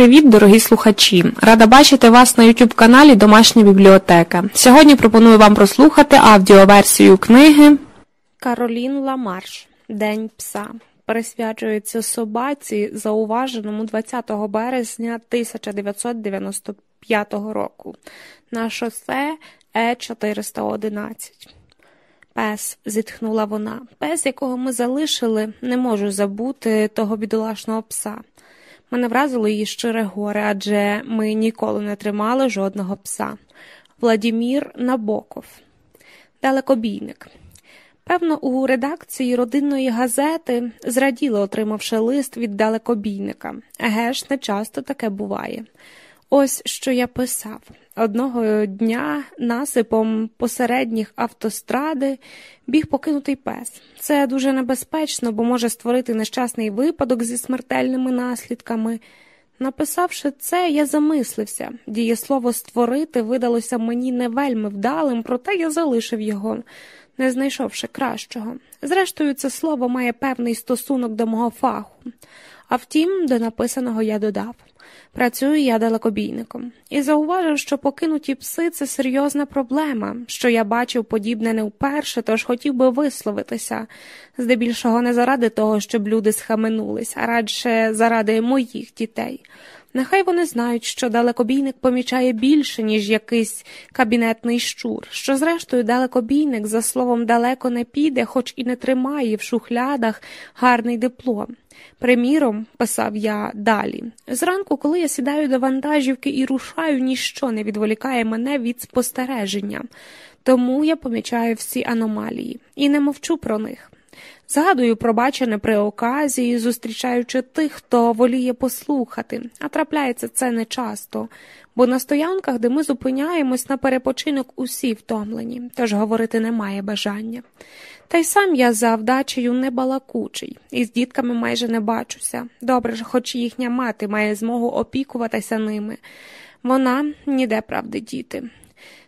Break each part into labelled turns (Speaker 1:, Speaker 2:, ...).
Speaker 1: Привіт, дорогі слухачі! Рада бачити вас на youtube каналі Домашня бібліотека. Сьогодні пропоную вам прослухати аудіоверсію книги Каролін Ламарш День пса. Присвячується собаці, зауваженому 20 березня 1995 року на шосе Е 411. Пес, зітхнула вона. Пес, якого ми залишили, не можу забути того бідолашного пса. Мене вразило її щире горе, адже ми ніколи не тримали жодного пса. Владімір Набоков, далекобійник. Певно, у редакції родинної газети зраділи, отримавши лист від далекобійника. Еге ж, не часто таке буває. Ось що я писав. Одного дня насипом посередніх автостради біг покинутий пес. Це дуже небезпечно, бо може створити нещасний випадок зі смертельними наслідками. Написавши це, я замислився. Дієслово створити видалося мені не вельми вдалим, проте я залишив його, не знайшовши кращого. Зрештою, це слово має певний стосунок до мого фаху. А втім, до написаного я додав. Працюю я далекобійником і зауважив, що покинуті пси це серйозна проблема, що я бачив подібне не вперше, тож хотів би висловитися, здебільшого не заради того, щоб люди схаменулись, а радше заради моїх дітей. Нехай вони знають, що далекобійник помічає більше, ніж якийсь кабінетний щур, що, зрештою, далекобійник, за словом, далеко не піде, хоч і не тримає в шухлядах гарний диплом. Приміром, писав я далі, зранку, коли я сідаю до вантажівки і рушаю, ніщо не відволікає мене від спостереження, тому я помічаю всі аномалії і не мовчу про них. Згадую пробачене при оказії, зустрічаючи тих, хто воліє послухати, а трапляється це нечасто, бо на стоянках, де ми зупиняємось на перепочинок, усі втомлені, тож говорити немає бажання. Та й сам я за вдачею не балакучий, і з дітками майже не бачуся. Добре ж, хоч їхня мати має змогу опікуватися ними. Вона ніде правди діти.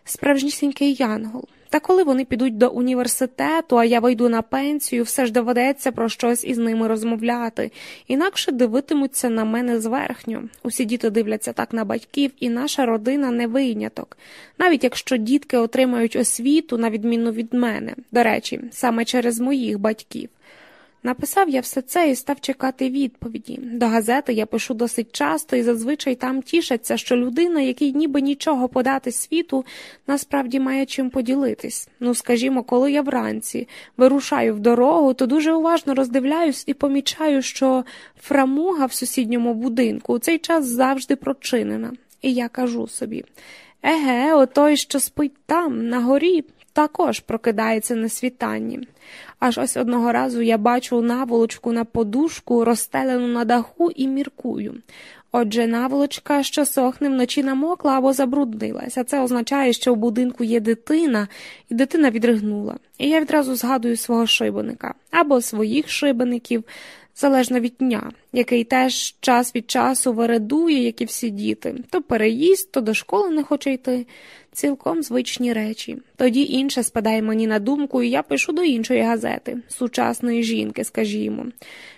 Speaker 1: Справжнісінький янгол. Та коли вони підуть до університету, а я вийду на пенсію, все ж доведеться про щось із ними розмовляти, інакше дивитимуться на мене зверхню. Усі діти дивляться так на батьків, і наша родина не виняток, навіть якщо дітки отримають освіту, на відміну від мене, до речі, саме через моїх батьків. Написав я все це і став чекати відповіді. До газети я пишу досить часто і зазвичай там тішаться, що людина, якій ніби нічого подати світу, насправді має чим поділитись. Ну, скажімо, коли я вранці вирушаю в дорогу, то дуже уважно роздивляюсь і помічаю, що фрамуга в сусідньому будинку у цей час завжди прочинена. І я кажу собі еге, отой, що спить там, на горі, також прокидається на світанні. Аж ось одного разу я бачу наволочку на подушку, розстелену на даху, і міркую. Отже, наволочка, що сохне вночі намокла або забруднилася. Це означає, що в будинку є дитина, і дитина відригнула. І я відразу згадую свого шибеника або своїх шибеників, залежно від дня, який теж час від часу вередує, як і всі діти, то переїзд, то до школи не хоче йти цілком звичні речі. Тоді інше спадає мені на думку, і я пишу до іншої газети, сучасної жінки, скажімо,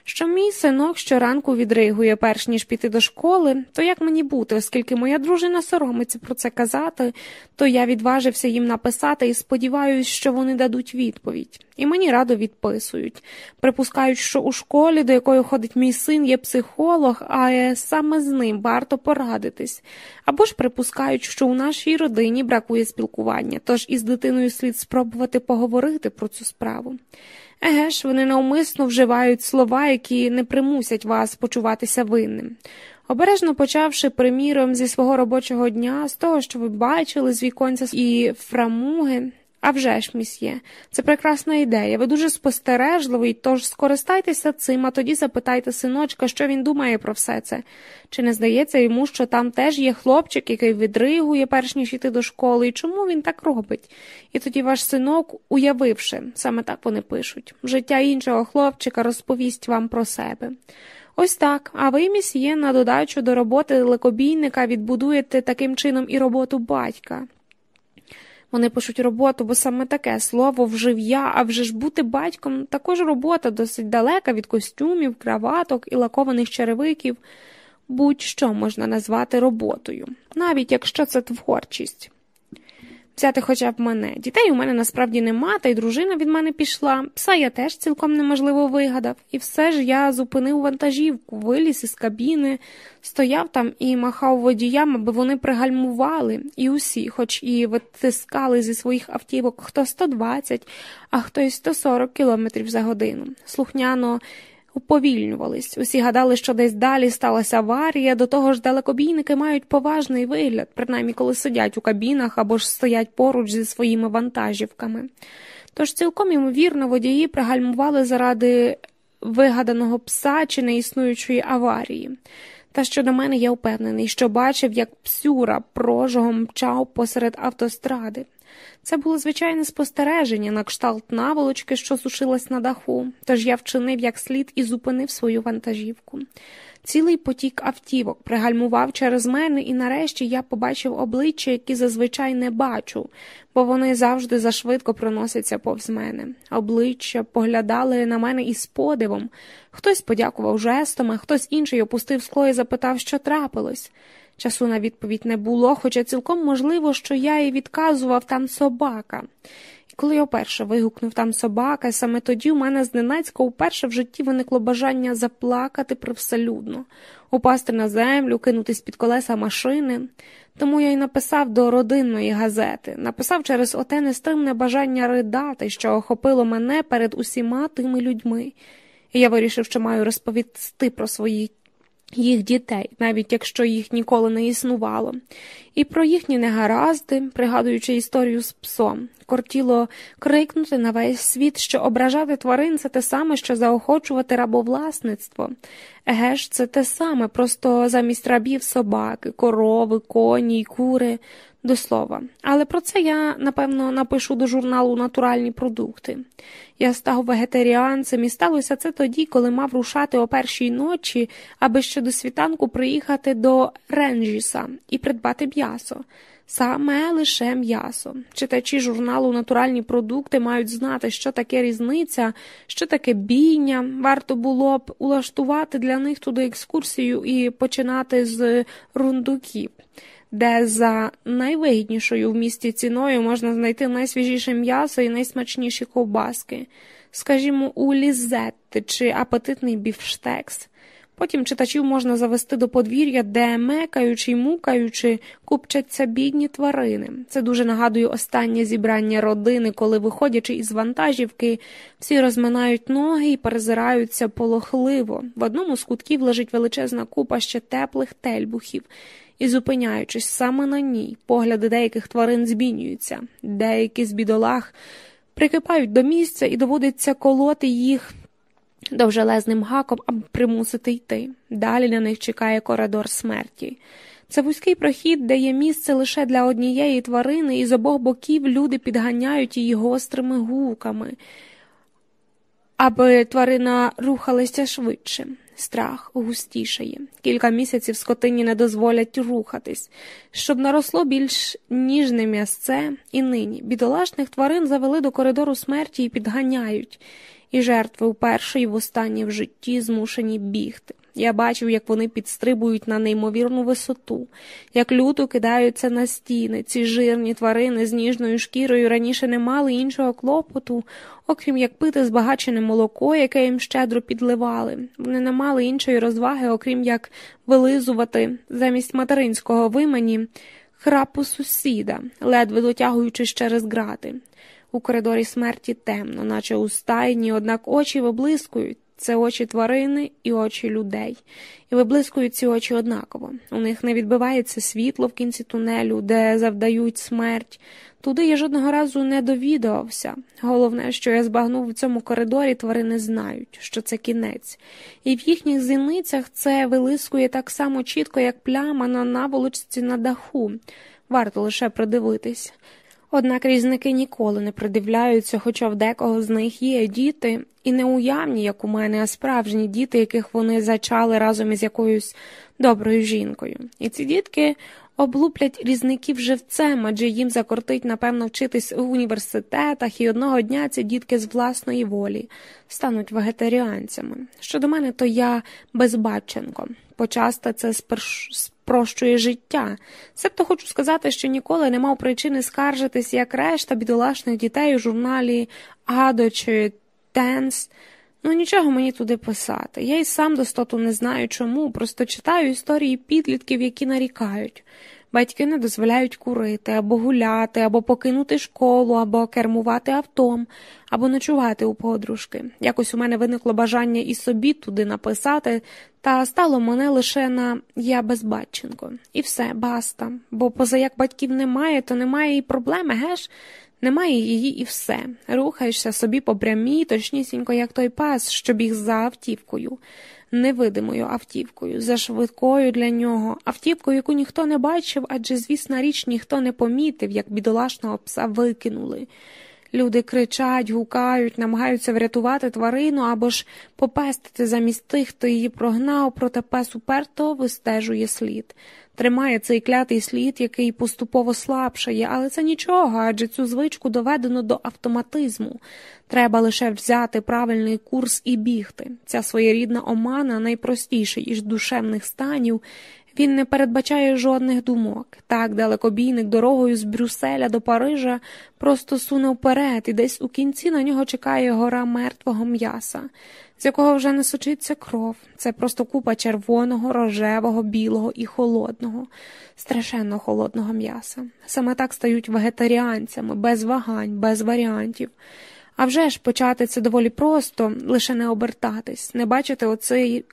Speaker 1: що мій синок щоранку відригує, перш ніж піти до школи, то як мені бути, оскільки моя дружина соромиться про це казати, то я відважився їм написати і сподіваюся, що вони дадуть відповідь. І мені радо відписують. Припускають, що у школі, до якої ходить мій син, є психолог, а саме з ним варто порадитись. Або ж припускають, що у нашій родині бракує спілкування, тож із дитиною слід спробувати поговорити про цю справу. Еге ж, вони навмисно вживають слова, які не примусять вас почуватися винним. Обережно почавши, приміром, зі свого робочого дня, з того, що ви бачили з віконця і фрамуги, а вже ж, місьє, це прекрасна ідея. Ви дуже спостережливий, тож скористайтеся цим, а тоді запитайте синочка, що він думає про все це. Чи не здається йому, що там теж є хлопчик, який відригує, перш ніж йти до школи, і чому він так робить? І тоді ваш синок, уявивши, саме так вони пишуть, життя іншого хлопчика розповість вам про себе. Ось так, а ви, місьє, на додачу до роботи лекобійника відбудуєте таким чином і роботу батька. Вони пишуть роботу, бо саме таке слово вжив я, а вже ж бути батьком також робота досить далека від костюмів, краваток і лакованих черевиків. будь-що можна назвати роботою, навіть якщо це творчість взяти хоча б мене. Дітей у мене насправді нема, та й дружина від мене пішла. Пса я теж цілком неможливо вигадав, і все ж я зупинив вантажівку, виліз із кабіни, стояв там і махав водіям, аби вони пригальмували, і усі, хоч і витискали зі своїх автівок хто 120, а хто й 140 кілометрів за годину. Слухняно уповільнювались. Усі гадали, що десь далі сталася аварія, до того ж далекобійники мають поважний вигляд, принаймні коли сидять у кабінах або ж стоять поруч зі своїми вантажівками. Тож цілком ймовірно водії пригальмували заради вигаданого пса чи неіснуючої аварії. Та щодо мене я впевнений, що бачив, як псюра прожогом мчав посеред автостради. Це було звичайне спостереження на кшталт наволочки, що сушилась на даху, тож я вчинив як слід і зупинив свою вантажівку. Цілий потік автівок пригальмував через мене, і нарешті я побачив обличчя, які зазвичай не бачу, бо вони завжди зашвидко проносяться повз мене. Обличчя поглядали на мене із подивом. Хтось подякував жестом, а хтось інший опустив скло і запитав, що трапилось. Часу на відповідь не було, хоча цілком можливо, що я і відказував там собака. І коли я вперше вигукнув там собака, саме тоді у мене зненацька вперше в житті виникло бажання заплакати привселюдно, упасти на землю, кинутись під колеса машини. Тому я й написав до родинної газети, написав через оте нестримне бажання ридати, що охопило мене перед усіма тими людьми. І я вирішив, що маю розповісти про свої їх дітей, навіть якщо їх ніколи не існувало, і про їхні негаразди, пригадуючи історію з псом, кортіло крикнути на весь світ, що ображати тварин це те саме, що заохочувати рабовласництво. Еге ж, це те саме, просто замість рабів собаки, корови, коні й кури до слова. Але про це я, напевно, напишу до журналу Натуральні продукти. Я став вегетаріанцем, і сталося це тоді, коли мав рушати о першій ночі, аби ще до світанку приїхати до Ренджіса і придбати м'ясо. Саме лише м'ясо. Читачі журналу Натуральні продукти мають знати, що таке різниця, що таке бійня. Варто було б улаштувати для них туди екскурсію і починати з рундуків де за найвигіднішою в місті ціною можна знайти найсвіжіше м'ясо і найсмачніші ковбаски, скажімо, у лізетти чи апетитний біфштекс. Потім читачів можна завести до подвір'я, де мекаючи й мукаючи, купчаться бідні тварини. Це дуже нагадує останнє зібрання родини, коли, виходячи із вантажівки, всі розминають ноги і перезираються полохливо. В одному з кутків лежить величезна купа ще теплих тельбухів і, зупиняючись саме на ній, погляди деяких тварин змінюються, деякі з бідолах прикипають до місця і доводиться колоти їх довжелезним гаком, аби примусити йти. Далі на них чекає коридор смерті. Це вузький прохід, де є місце лише для однієї тварини, і з обох боків люди підганяють її гострими гуками, аби тварина рухалася швидше. Страх густішає. Кілька місяців скотині не дозволять рухатись, щоб наросло більш ніжне м'ясце, і нині бідолашних тварин завели до коридору смерті і підганяють, і жертви вперше і востаннє в житті змушені бігти. Я бачив, як вони підстрибують на неймовірну висоту, як люто кидаються на стіни. Ці жирні тварини з ніжною шкірою раніше не мали іншого клопоту, окрім як пити збагачене молоко, яке їм щедро підливали. Вони не мали іншої розваги, окрім як вилизувати замість материнського вимені храпу сусіда, ледве дотягуючись через грати. У коридорі смерті темно, наче у стайні, однак очі виблискують. Це очі тварини і очі людей, і виблискують ці очі однаково. У них не відбивається світло в кінці тунелю, де завдають смерть. Туди я жодного разу не довідувався. Головне, що я збагнув в цьому коридорі, тварини знають, що це кінець, і в їхніх зіницях це вилискує так само чітко, як пляма на наволочці на даху. Варто лише придивитись. Однак різники ніколи не придивляються, хоча в декого з них є діти, і неуявні, як у мене, а справжні діти, яких вони зачали разом із якоюсь доброю жінкою. І ці дітки облуплять різників живцем, адже їм закортить, напевно, вчитись у університетах, і одного дня ці дітки з власної волі стануть вегетаріанцями. Щодо мене, то я безбаченко. Почасти це спрощує життя. Себто хочу сказати, що ніколи не мав причини скаржитись, як решта бідолашних дітей у журналі Адо чи Тенс. Ну, нічого мені туди писати. Я й сам достоту не знаю чому, просто читаю історії підлітків, які нарікають. Батьки не дозволяють курити, або гуляти, або покинути школу, або кермувати автом, або ночувати у подружки. Якось у мене виникло бажання і собі туди написати, та стало мене лише на я безбатченко. І все, баста. Бо поза як батьків немає, то немає і проблеми, геш? Немає її і все. Рухаєшся собі по прямій, точнісінько, як той пес, що біг за автівкою, невидимою автівкою, за швидкою для нього, автівкою, яку ніхто не бачив, адже, звісна річ, ніхто не помітив, як бідолашного пса викинули. Люди кричать, гукають, намагаються врятувати тварину або ж попестити замість тих, хто її прогнав, проте пес уперто вистежує слід тримає цей клятий слід, який поступово слабшає, але це нічого, адже цю звичку доведено до автоматизму. Треба лише взяти правильний курс і бігти. Ця своєрідна омана найпростіший із душевних станів. Він не передбачає жодних думок. Так, далекобійник дорогою з Брюсселя до Парижа просто суне вперед, і десь у кінці на нього чекає гора мертвого м'яса з якого вже не сочиться кров. Це просто купа червоного, рожевого, білого і холодного, страшенно холодного м'яса. Саме так стають вегетаріанцями, без вагань, без варіантів. А вже ж почати це доволі просто, лише не обертатись, не бачити оцей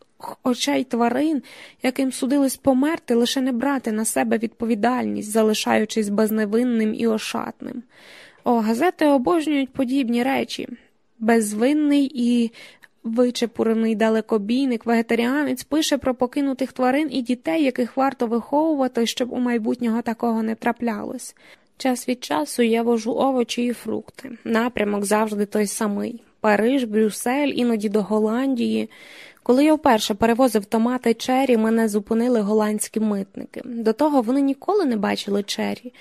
Speaker 1: очей тварин, яким судилось померти, лише не брати на себе відповідальність, залишаючись безневинним і ошатним. О, газети обожнюють подібні речі. Безвинний і Вичепурений далекобійник, вегетаріанець пише про покинутих тварин і дітей, яких варто виховувати, щоб у майбутнього такого не траплялось. Час від часу я вожу овочі і фрукти. Напрямок завжди той самий Париж, Брюссель, іноді до Голландії. Коли я вперше перевозив томати чері, мене зупинили голландські митники. До того вони ніколи не бачили чері.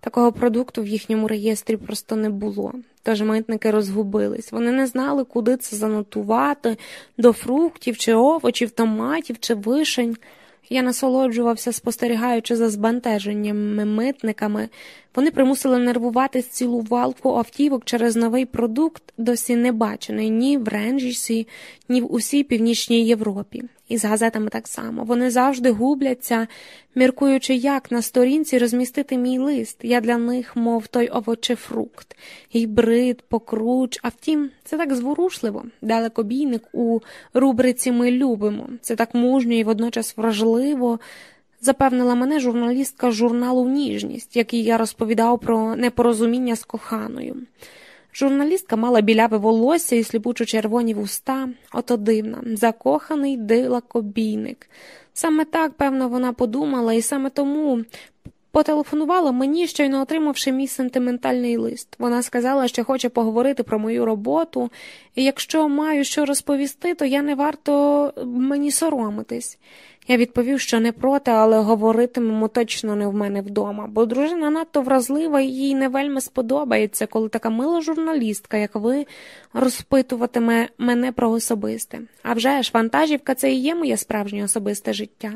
Speaker 1: Такого продукту в їхньому реєстрі просто не було. Тож митники розгубились. Вони не знали, куди це занотувати до фруктів чи овочів, томатів чи вишень. Я насолоджувався, спостерігаючи за збентеженнями митниками. Вони примусили нервувати цілу валку автівок через новий продукт, досі не бачений ні в Ренджісі, ні в усій північній Європі. І з газетами так само. Вони завжди губляться, міркуючи, як на сторінці розмістити мій лист. Я для них, мов той овочефрукт, гібрид, покруч. А втім, це так зворушливо. Далекобійник у рубриці Ми любимо. Це так мужньо і водночас вражливо. Запевнила мене журналістка журналу Ніжність, який я розповідав про непорозуміння з коханою. Журналістка мала біляве волосся і сліпучо червоні вуста, ото дивна, закоханий дилакобійник. Саме так, певно, вона подумала, і саме тому Потелефонувала мені, щойно отримавши мій сентиментальний лист. Вона сказала, що хоче поговорити про мою роботу, і якщо маю що розповісти, то я не варто мені соромитись. Я відповів, що не проти, але говоритимемо точно не в мене вдома, бо дружина надто вразлива і їй не вельми сподобається, коли така мила журналістка, як ви, розпитуватиме мене про особисте. А вже ж вантажівка це і є моє справжнє особисте життя.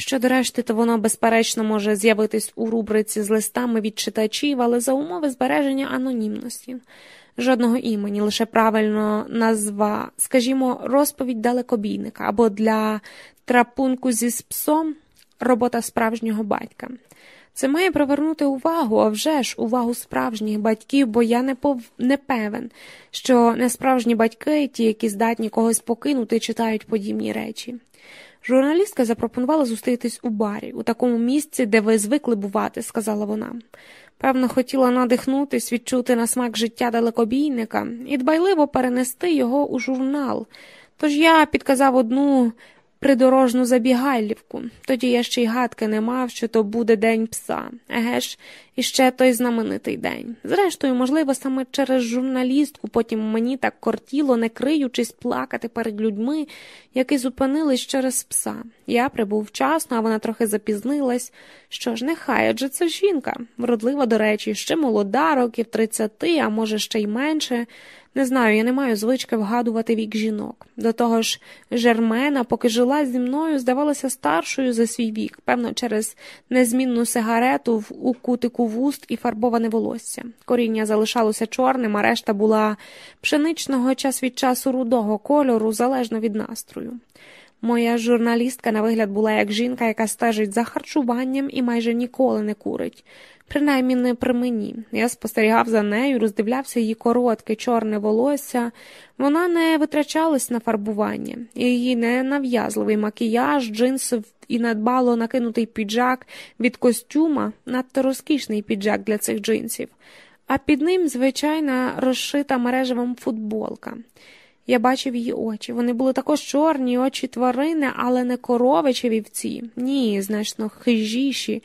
Speaker 1: Щодо решти, то воно, безперечно, може з'явитись у рубриці з листами від читачів, але за умови збереження анонімності. Жодного імені, лише правильно назва, скажімо, розповідь далекобійника або для трапунку зі псом робота справжнього батька. Це має привернути увагу, а вже ж увагу справжніх батьків, бо я не пов... не певен, що несправжні батьки, ті, які здатні когось покинути, читають подібні речі. Журналістка запропонувала зустрітись у барі, у такому місці, де ви звикли бувати, сказала вона. Певно, хотіла надихнутись, відчути на смак життя далекобійника і дбайливо перенести його у журнал. Тож я підказав одну придорожну забігайлівку. Тоді я ще й гадки не мав, що то буде день пса. Еге ж, І ще той знаменитий день. Зрештою, можливо, саме через журналістку потім мені так кортіло, не криючись, плакати перед людьми, які зупинились через пса. Я прибув вчасно, а вона трохи запізнилась. Що ж, нехай, адже це жінка, вродлива, до речі, ще молода, років тридцяти, а може, ще й менше. Не знаю, я не маю звички вгадувати вік жінок. До того ж, Жермена, поки жила зі мною, здавалася старшою за свій вік, певно, через незмінну сигарету у кутику вуст і фарбоване волосся. Коріння залишалося чорним, а решта була пшеничного час від часу рудого кольору, залежно від настрою. Моя журналістка на вигляд була як жінка, яка стежить за харчуванням і майже ніколи не курить принаймні не при мені. Я спостерігав за нею, роздивлявся її коротке, чорне волосся. Вона не витрачалась на фарбування, її ненав'язливий макіяж, джинси і надбало накинутий піджак від костюма, надто розкішний піджак для цих джинсів, а під ним звичайна розшита мережевим футболка. Я бачив її очі. Вони були також чорні, очі тварини, але не корови чи вівці. Ні, значно хижіші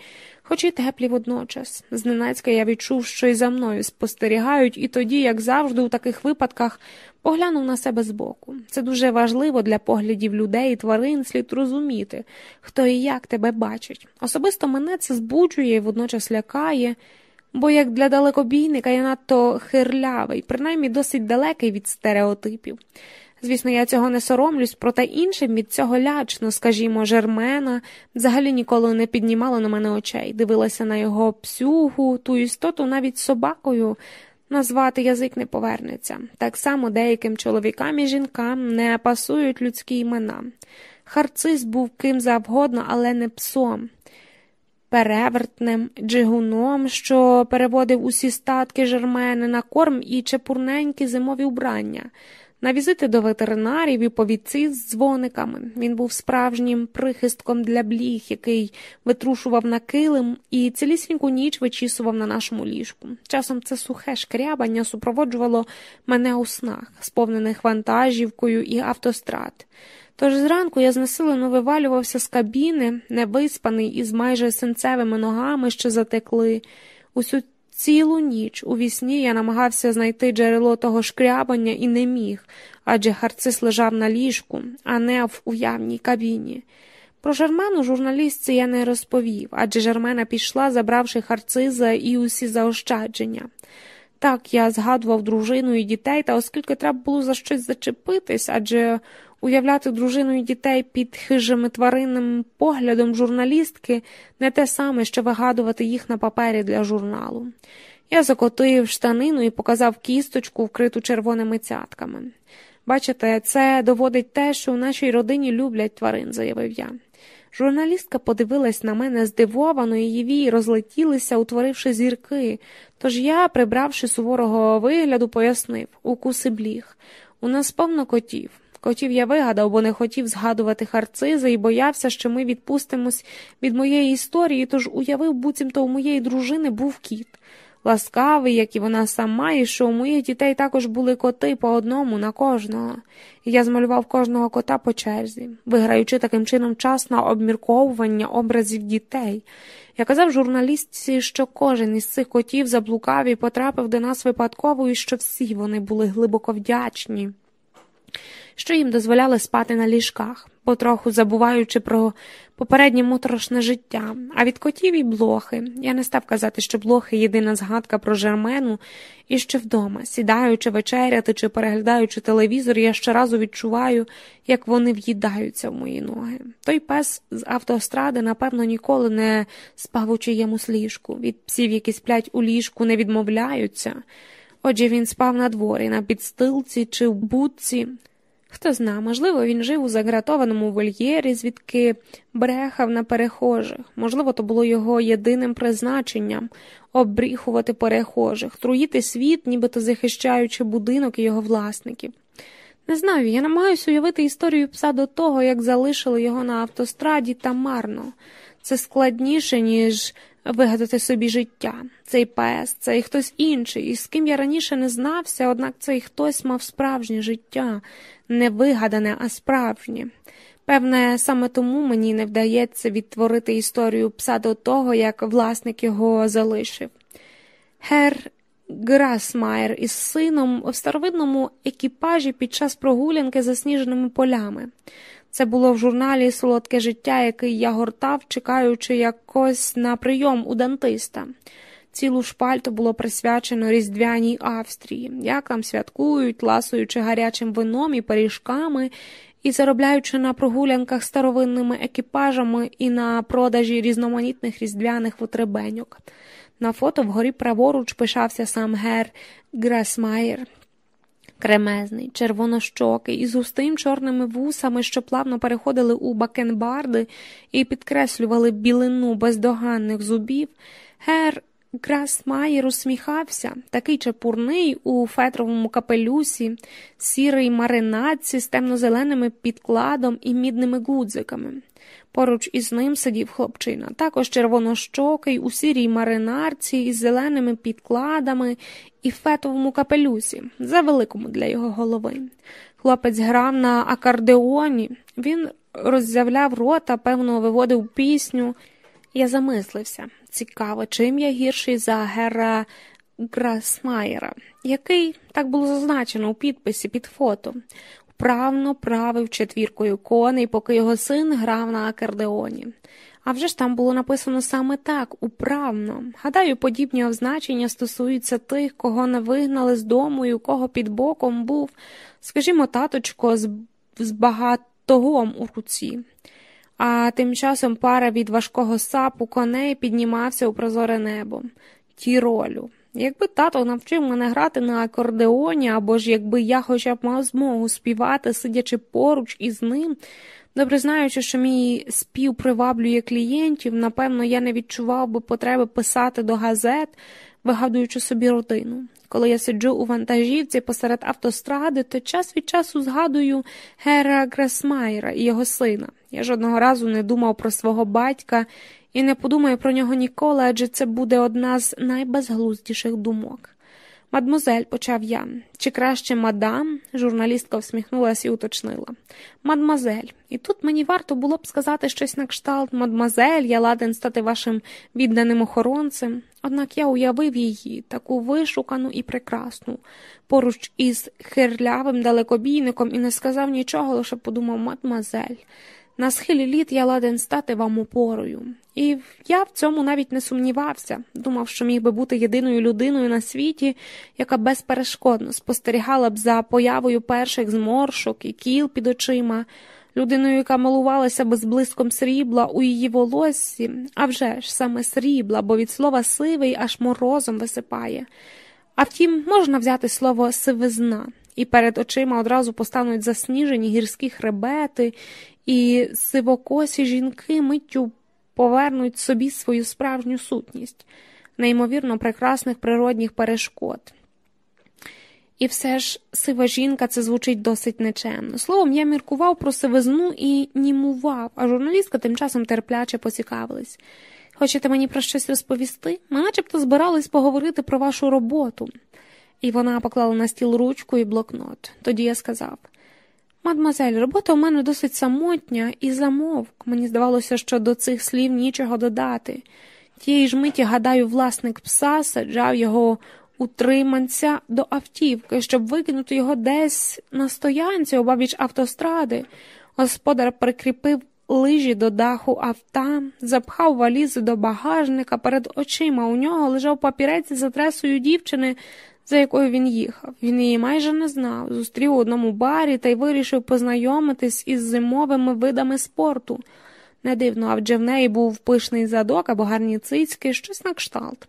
Speaker 1: хоч і теплі водночас. Зненацька я відчув, що й за мною спостерігають, і тоді, як завжди, у таких випадках поглянув на себе збоку. Це дуже важливо для поглядів людей і тварин слід розуміти, хто і як тебе бачить. Особисто мене це збуджує і водночас лякає. Бо як для далекобійника я надто хирлявий, принаймні досить далекий від стереотипів. Звісно, я цього не соромлюсь, проте іншим від цього лячно, скажімо, Жермена взагалі ніколи не піднімала на мене очей, дивилася на його псюгу, ту істоту навіть собакою. Назвати язик не повернеться. Так само деяким чоловікам і жінкам не пасують людські імена. Харцис був ким завгодно, але не псом, перевертнем, джигуном, що переводив усі статки жермени на корм і чепурненькі зимові убрання на візити до ветеринарів і повідці з дзвониками. Він був справжнім прихистком для бліг, який витрушував на килим і цілісіньку ніч вичісував на нашому ліжку. Часом це сухе шкрябання супроводжувало мене у снах, сповнених вантажівкою і автострад. Тож зранку я знесилено вивалювався з кабіни, невиспаний із майже синцевими ногами, що затекли. Усю Цілу ніч у вісні я намагався знайти джерело того шкрябання і не міг, адже харцис лежав на ліжку, а не в уявній кабіні. Про Жермену журналістці я не розповів, адже Жермена пішла, забравши харциза і усі заощадження. Так я згадував дружину і дітей, та оскільки треба було за щось зачепитись, адже Уявляти дружину і дітей під хижими тваринним поглядом журналістки не те саме, що вигадувати їх на папері для журналу. Я закотив штанину і показав кісточку, вкриту червоними цятками. Бачите, це доводить те, що у нашій родині люблять тварин, заявив я. Журналістка подивилась на мене здивовано, її вії розлетілися, утворивши зірки. Тож я, прибравши суворого вигляду, пояснив укуси бліг. У нас повно котів. Котів я вигадав, бо не хотів згадувати харцизи і боявся, що ми відпустимось від моєї історії, тож уявив, буцімто у моєї дружини був кіт. Ласкавий, як і вона сама, і що у моїх дітей також були коти по одному на кожного, і я змалював кожного кота по черзі, виграючи таким чином час на обмірковування образів дітей. Я казав журналістці, що кожен із цих котів заблукав і потрапив до нас випадково, і що всі вони були глибоко вдячні що їм дозволяли спати на ліжках, потроху забуваючи про попереднє моторошне життя, а від котів і блохи. Я не став казати, що блохи єдина згадка про жермену, і що вдома, сідаючи вечеряти чи переглядаючи телевізор, я щоразу відчуваю, як вони в'їдаються в мої ноги. Той пес з автостради, напевно, ніколи не спав у чиємусь ліжку. Від псів, які сплять у ліжку, не відмовляються. Отже, він спав на дворі, на підстилці чи в будці. Хто зна, можливо, він жив у загратованому вольєрі, звідки брехав на перехожих. Можливо, то було його єдиним призначенням обріхувати перехожих, труїти світ, нібито захищаючи будинок і його власників. Не знаю, я намагаюся уявити історію пса до того, як залишили його на автостраді та марно. Це складніше, ніж вигадати собі життя. Цей пес, цей хтось інший, із ким я раніше не знався, однак цей хтось мав справжнє життя, не вигадане, а справжнє. Певне, саме тому мені не вдається відтворити історію пса до того, як власник його залишив. Гер Грасмайер із сином в старовидному екіпажі під час прогулянки засніженими полями. Це було в журналі Солодке життя, який я гортав, чекаючи якось на прийом у дантиста. Цілу шпальту було присвячено Різдвяній Австрії, як там святкують, ласуючи гарячим вином і пиріжками, і заробляючи на прогулянках старовинними екіпажами і на продажі різноманітних різдвяних вутребеньок. На фото вгорі праворуч пишався сам гер Грасмаєр, кремезний, червонощокий, із густим чорними вусами, що плавно переходили у бакенбарди і підкреслювали білину бездоганних зубів. Гер Грасмаєр усміхався, такий чепурний у фетровому капелюсі, сірий маринадці з темно-зеленими підкладом і мідними гудзиками. Поруч із ним сидів хлопчина, також червонощокий, у сірій маринарці із зеленими підкладами і фетовому капелюсі, за великому для його голови. Хлопець грав на акордеоні, він роззявляв рота, певно, виводив пісню. Я замислився цікаво, чим я гірший за Гера Грасмайера, який так було зазначено у підписі під фото. Вправно правив четвіркою коней, поки його син грав на акордеоні. А вже ж там було написано саме так, управно. Гадаю, подібні означення стосуються тих, кого не вигнали з дому і у кого під боком був, скажімо, таточко з, з багатогом у руці. А тим часом пара від важкого сапу коней піднімався у прозоре небо. Тіролю. Якби тато навчив мене грати на акордеоні, або ж якби я хоча б мав змогу співати, сидячи поруч із ним, добре знаючи, що мій спів приваблює клієнтів, напевно, я не відчував би потреби писати до газет, вигадуючи собі родину. Коли я сиджу у вантажівці посеред автостради, то час від часу згадую Гера Гресмайра і його сина. Я жодного разу не думав про свого батька і не подумаю про нього ніколи, адже це буде одна з найбезглуздіших думок. Мадемуазель, почав я, чи краще мадам, журналістка всміхнулася і уточнила. Мадемуазель, і тут мені варто було б сказати щось на кшталт Мадемуазель, я ладен стати вашим відданим охоронцем. Однак я уявив її, таку вишукану і прекрасну, поруч із хирлявим далекобійником і не сказав нічого, лише подумав мадмозель. На схилі літ я ладен стати вам опорою. І я в цьому навіть не сумнівався, думав, що міг би бути єдиною людиною на світі, яка безперешкодно спостерігала б за появою перших зморшок і кіл під очима, людиною, яка малувалася би з блиском срібла у її волоссі, а вже ж саме срібла, бо від слова сивий аж морозом висипає. А втім, можна взяти слово сивизна, і перед очима одразу постануть засніжені гірські хребети, і сивокосі жінки миттю повернуть собі свою справжню сутність, неймовірно прекрасних природних перешкод. І все ж сива жінка це звучить досить нечемно. Словом, я міркував про сивизну і німував, а журналістка тим часом терпляче поцікавилась. Хочете мені про щось розповісти? Ми начебто збирались поговорити про вашу роботу. І вона поклала на стіл ручку і блокнот. Тоді я сказав Мадмазель, робота у мене досить самотня і замовк. Мені здавалося, що до цих слів нічого додати. Тієї ж миті, гадаю, власник пса саджав його утриманця до автівки, щоб викинути його десь на стоянці обабіч автостради. Господар прикріпив лижі до даху авта, запхав валізи до багажника перед очима. У нього лежав папірець з адресою дівчини, за якою він їхав. Він її майже не знав, зустрів у одному барі та й вирішив познайомитись із зимовими видами спорту. Не дивно, адже в неї був пишний задок або гарні цицьки, щось на кшталт.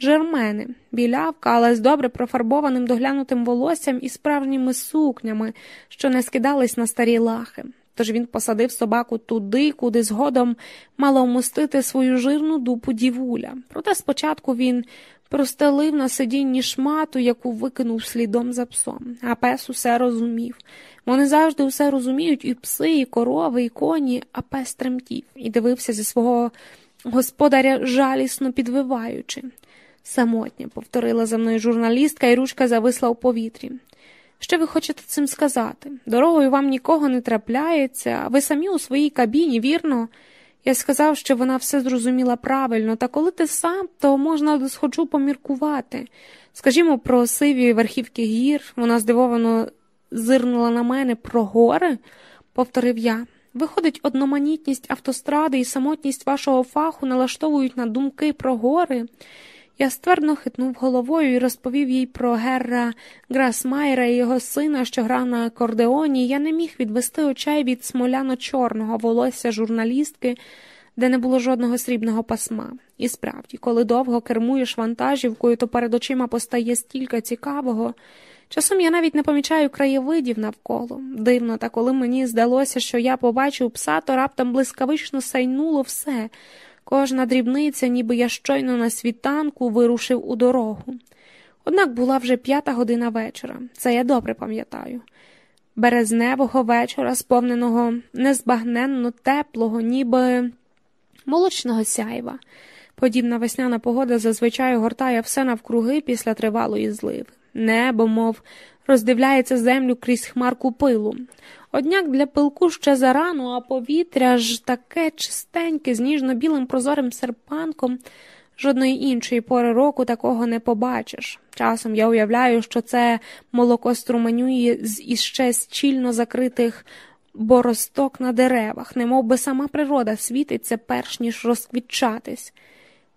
Speaker 1: Жермени, білявка, але з добре профарбованим доглянутим волоссям і справжніми сукнями, що не скидались на старі лахи. Тож він посадив собаку туди, куди згодом мала вмостити свою жирну дупу дівуля. Проте спочатку він простелив на сидінні шмату, яку викинув слідом за псом, а пес усе розумів. Вони завжди усе розуміють, і пси, і корови, і коні, а пес тремтів і дивився зі свого господаря жалісно підвиваючи. Самотня, повторила за мною журналістка, і ручка зависла у повітрі. Що ви хочете цим сказати? Дорогою вам нікого не трапляється, а ви самі у своїй кабіні, вірно? Я сказав, що вона все зрозуміла правильно, та коли ти сам, то можна досхочу поміркувати. Скажімо, про сиві верхівки гір, вона здивовано зирнула на мене про гори, повторив я. Виходить, одноманітність автостради і самотність вашого фаху налаштовують на думки про гори. Я ствердно хитнув головою і розповів їй про Герра Грасмайера і його сина, що грав на акордеоні, я не міг відвести очей від смоляно-чорного волосся журналістки, де не було жодного срібного пасма. І справді, коли довго кермуєш вантажівкою, то перед очима постає стільки цікавого. Часом я навіть не помічаю краєвидів навколо. Дивно, та коли мені здалося, що я побачив пса, то раптом блискавично сайнуло все. Кожна дрібниця, ніби я щойно на світанку вирушив у дорогу. Однак була вже п'ята година вечора, це я добре пам'ятаю. Березневого вечора, сповненого незбагненно теплого, ніби молочного сяйва. Подібна весняна погода зазвичай гортає все навкруги після тривалої зливи. Небо, мов роздивляється землю крізь хмарку пилу. Одняк для пилку ще зарано, а повітря ж таке чистеньке, з ніжно-білим прозорим серпанком. Жодної іншої пори року такого не побачиш. Часом я уявляю, що це молоко струменює з іще щільно закритих боросток на деревах, немов би сама природа світиться, перш ніж розквітчатись.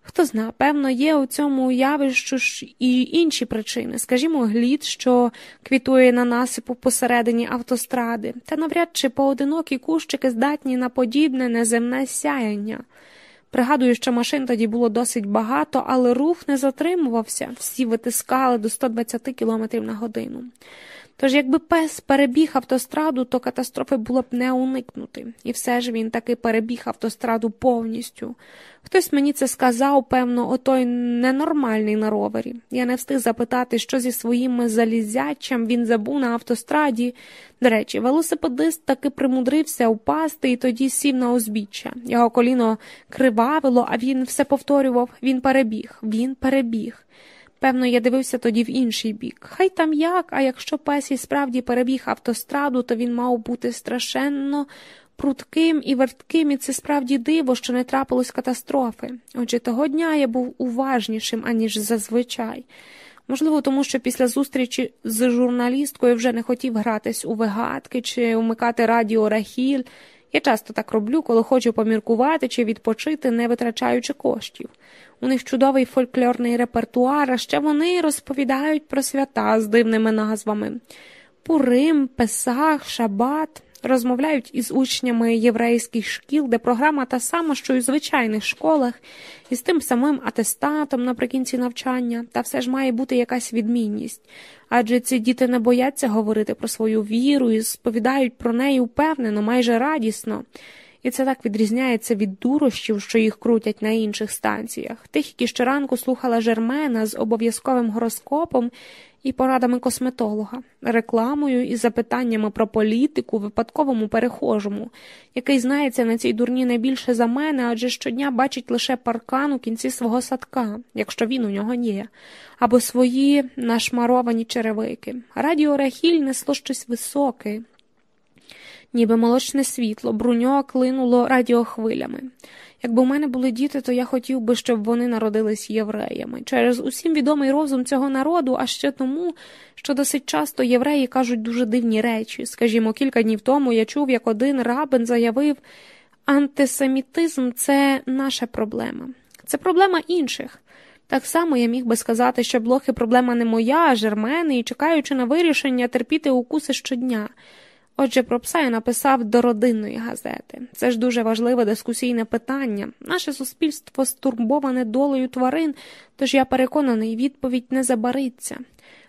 Speaker 1: Хто зна, певно, є у цьому явищу ж і інші причини, скажімо, глід, що квітує на насипу посередині автостради, та навряд чи поодинокі кущики здатні на подібне неземне сяяння. Пригадую, що машин тоді було досить багато, але рух не затримувався, всі витискали до 120 км на годину. Тож, якби пес перебіг автостраду, то катастрофи було б не уникнути, і все ж він таки перебіг автостраду повністю. Хтось мені це сказав, певно, отой ненормальний на ровері. Я не встиг запитати, що зі своїм залізячем він забув на автостраді. До речі, велосипедист таки примудрився впасти і тоді сів на узбіччя. Його коліно кривавило, а він все повторював він перебіг, він перебіг. Певно, я дивився тоді в інший бік. Хай там як, а якщо пес і справді перебіг автостраду, то він мав бути страшенно прутким і вертким, і це справді диво, що не трапилось катастрофи. Отже, того дня я був уважнішим, аніж зазвичай. Можливо, тому що після зустрічі з журналісткою вже не хотів гратись у вигадки чи умикати радіо Рахіль. Я часто так роблю, коли хочу поміркувати чи відпочити, не витрачаючи коштів. У них чудовий фольклорний репертуар, а ще вони розповідають про свята з дивними назвами Пурим, Песах, Шабат. Розмовляють із учнями єврейських шкіл, де програма та сама, що й у звичайних школах, із тим самим атестатом наприкінці навчання, та все ж має бути якась відмінність. Адже ці діти не бояться говорити про свою віру і сповідають про неї впевнено, майже радісно і це так відрізняється від дурощів, що їх крутять на інших станціях, тих, які щоранку слухала Жермена з обов'язковим гороскопом і порадами косметолога, рекламою і запитаннями про політику, випадковому перехожому, який знається на цій дурні не більше за мене, адже щодня бачить лише паркан у кінці свого садка, якщо він у нього є, або свої нашмаровані черевики. Радіо Рахіль несло щось високе, ніби молочне світло, бруньо клинуло радіохвилями. Якби у мене були діти, то я хотів би, щоб вони народились євреями. Через усім відомий розум цього народу, а ще тому, що досить часто євреї кажуть дуже дивні речі. Скажімо, кілька днів тому я чув, як один рабин заявив, антисемітизм це наша проблема, це проблема інших. Так само я міг би сказати, що блохи проблема не моя, а жермени, і чекаючи на вирішення, терпіти укуси щодня. Отже, про пса я написав до родинної газети. Це ж дуже важливе дискусійне питання. Наше суспільство стурбоване долею тварин, тож я переконаний, відповідь не забариться.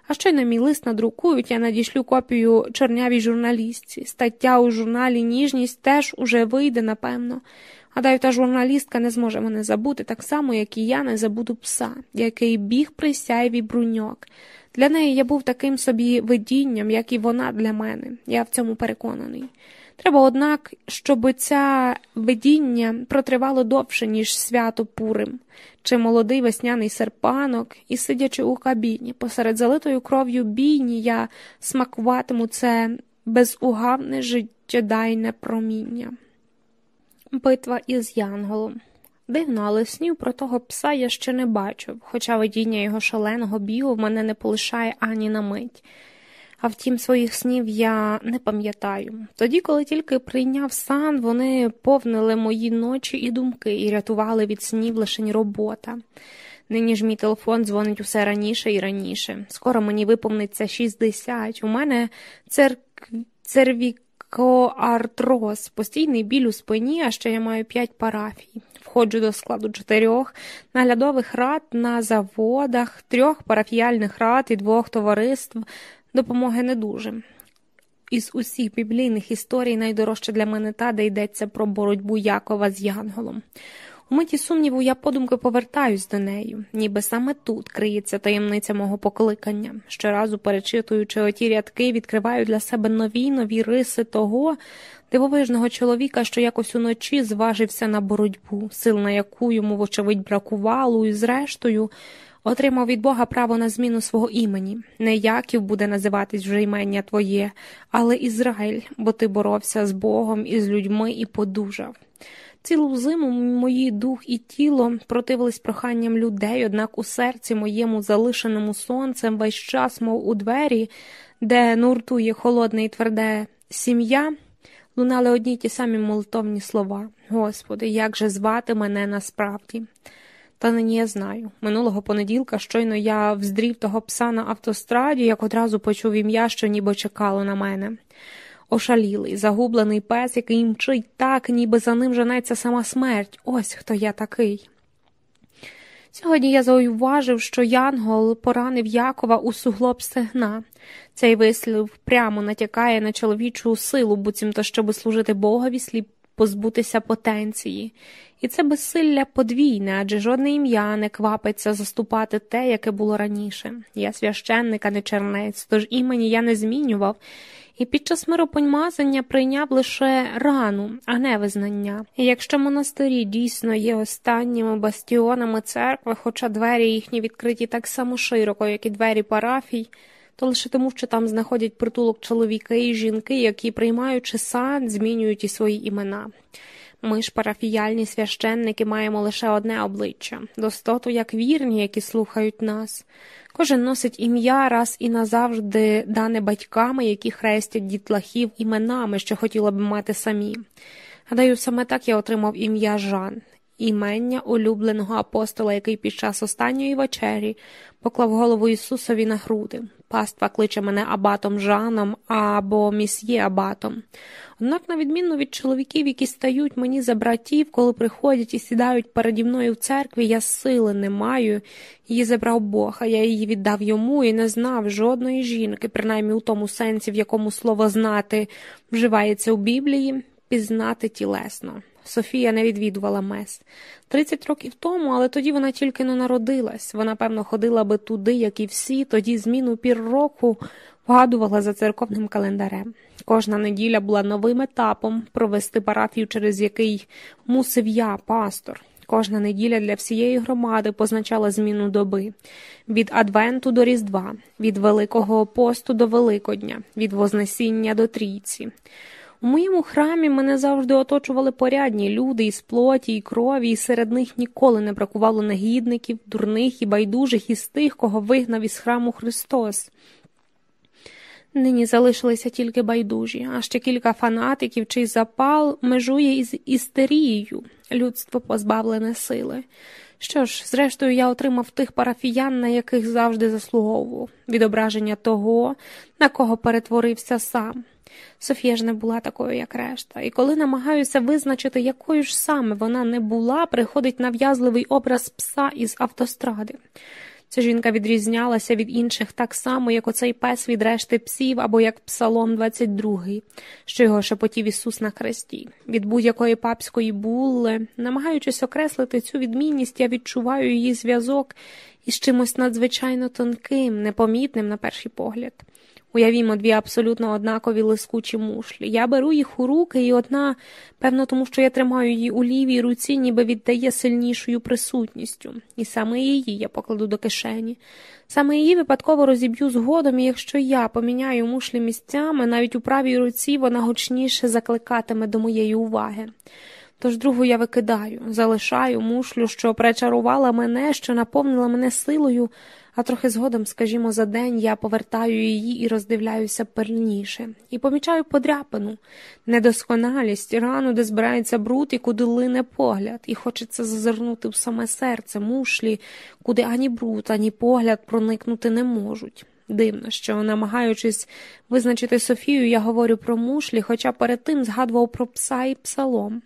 Speaker 1: А щойно мій лист надрукують, я надішлю копію чорнявій журналістці. Стаття у журналі Ніжність теж уже вийде, напевно. Гадаю, та журналістка не зможе мене забути, так само, як і я не забуду пса, який біг при сяйві бруньок. Для неї я був таким собі видінням, як і вона для мене, я в цьому переконаний. Треба, однак, щоб це видіння протривало довше, ніж свято Пурим, чи молодий весняний серпанок, і, сидячи у кабіні, посеред залитою кров'ю бійні, я смакуватиму це безугавне життєдайне проміння. Битва із Янголом. Дивно, але снів про того пса я ще не бачив, хоча видіння його шаленого бігу в мене не полишає ані на мить. А втім, своїх снів я не пам'ятаю. Тоді, коли тільки прийняв сан, вони повнили мої ночі і думки і рятували від снів лишень робота. Нині ж мій телефон дзвонить усе раніше і раніше. Скоро мені виповниться 60. У мене церк... цервікоартроз, постійний біль у спині, а ще я маю п'ять парафій. Входжу до складу чотирьох наглядових рад на заводах, трьох парафіяльних рад і двох товариств допомоги не дуже. Із усіх біблійних історій найдорожча для мене та, де йдеться про боротьбу Якова з Янголом. Миті сумніву я подумки повертаюсь до неї, ніби саме тут криється таємниця мого покликання. Щоразу перечитуючи оті рядки, відкриваю для себе нові нові риси того дивовижного чоловіка, що якось уночі зважився на боротьбу, сил на яку йому, вочевидь, бракувало, і, зрештою, отримав від Бога право на зміну свого імені. Не Яків буде називатись вже імення твоє, але Ізраїль, бо ти боровся з Богом і з людьми і подужав. Цілу зиму мої дух і тіло противились проханням людей, однак у серці моєму, залишеному сонцем, весь час, мов у двері, де нуртує холодне і тверде сім'я, лунали одні й ті самі молитовні слова. Господи, як же звати мене насправді? Та нині я знаю. Минулого понеділка щойно я вздрів того пса на автостраді, як одразу почув ім'я, що ніби чекало на мене ошалілий, загублений пес, який мчить так, ніби за ним женеться сама смерть. Ось хто я такий. Сьогодні я зауважив, що Янгол поранив Якова у суглоб стегна. Цей вислів прямо натякає на чоловічу силу, буцімто, щоб служити Богові, слід позбутися потенції. І це безсилля подвійне, адже жодне ім'я не квапиться заступати те, яке було раніше. Я священник, а не чернець, тож імені я не змінював, і під час миропоньмазання прийняв лише рану, а не визнання. Якщо монастирі дійсно є останніми бастіонами церкви, хоча двері їхні відкриті так само широко, як і двері парафій, то лише тому, що там знаходять притулок чоловіки і жінки, які, приймаючи сан, змінюють і свої імена. Ми ж, парафіяльні священники, маємо лише одне обличчя достоту, як вірні, які слухають нас. Кожен носить ім'я раз і назавжди дане батьками, які хрестять дітлахів іменами, що хотіли б мати самі. Гадаю, саме так я отримав ім'я Жан, імення улюбленого апостола, який під час останньої вечері поклав голову Ісусові на груди. Паства кличе мене абатом Жаном або місьє абатом. Однак, на відміну від чоловіків, які стають мені за братів, коли приходять і сідають переді мною в церкві, я сили не маю, її забрав Бог, а я її віддав йому і не знав жодної жінки, принаймні у тому сенсі, в якому слово знати вживається у Біблії, пізнати тілесно. Софія не відвідувала мес. Тридцять років тому, але тоді вона тільки не народилась. Вона, певно, ходила би туди, як і всі, тоді зміну пір року вгадувала за церковним календарем. Кожна неділя була новим етапом провести парафію, через який мусив я, пастор. Кожна неділя для всієї громади позначала зміну доби від Адвенту до Різдва, від Великого посту до Великодня, від Вознесіння до Трійці. У моєму храмі мене завжди оточували порядні люди із плоті і крові, і серед них ніколи не бракувало негідників, дурних і байдужих із тих, кого вигнав із храму Христос. Нині залишилися тільки байдужі, а ще кілька фанатиків, чий запал межує із істерією, людство позбавлене сили. Що ж, зрештою, я отримав тих парафіян, на яких завжди заслуговував, відображення того, на кого перетворився сам. Софія ж не була такою, як решта, і коли намагаюся визначити, якою ж саме вона не була, приходить нав'язливий образ пса із автостради. Ця жінка відрізнялася від інших так само, як оцей пес від решти псів, або як Псалом 22, що його шепотів Ісус на хресті. Від будь-якої папської булли, намагаючись окреслити цю відмінність, я відчуваю її зв'язок із чимось надзвичайно тонким, непомітним на перший погляд. Уявімо дві абсолютно однакові лискучі мушлі. Я беру їх у руки, і одна, певно, тому що я тримаю її у лівій руці, ніби віддає сильнішою присутністю, і саме її я покладу до кишені. Саме її випадково розіб'ю згодом, і якщо я поміняю мушлі місцями, навіть у правій руці вона гучніше закликатиме до моєї уваги. Тож другу я викидаю, залишаю мушлю, що причарувала мене, що наповнила мене силою, а трохи згодом, скажімо, за день я повертаю її і роздивляюся пильніше, і помічаю подряпину, недосконалість, рану, де збирається бруд і куди лине погляд, і хочеться зазирнути в саме серце мушлі, куди ані бруд, ані погляд проникнути не можуть. Дивно, що, намагаючись визначити Софію, я говорю про мушлі, хоча перед тим згадував про пса і псалом.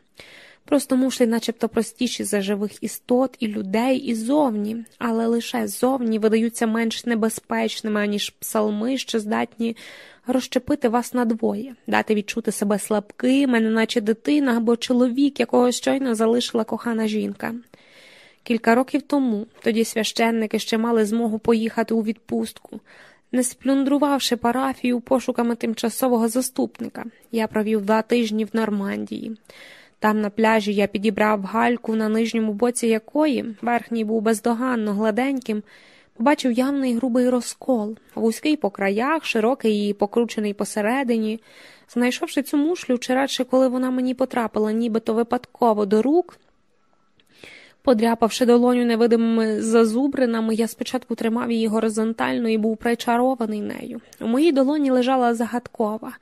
Speaker 1: Просто мушлі начебто простіші за живих істот і людей і зовні, але лише зовні видаються менш небезпечними, аніж псалми, що здатні розщепити вас надвоє, дати відчути себе слабкими, неначе дитина або чоловік, якого щойно залишила кохана жінка. Кілька років тому тоді священники ще мали змогу поїхати у відпустку. Не сплюндрувавши парафію пошуками тимчасового заступника, я провів два тижні в Нормандії. Там на пляжі я підібрав гальку, на нижньому боці якої, верхній був бездоганно гладеньким, побачив явний грубий розкол, вузький по краях, широкий і покручений посередині. Знайшовши цю мушлю, чи радше, коли вона мені потрапила, нібито випадково до рук, Подряпавши долоню невидимими зазубринами, я спочатку тримав її горизонтально і був причарований нею. У моїй долоні лежала загадкова,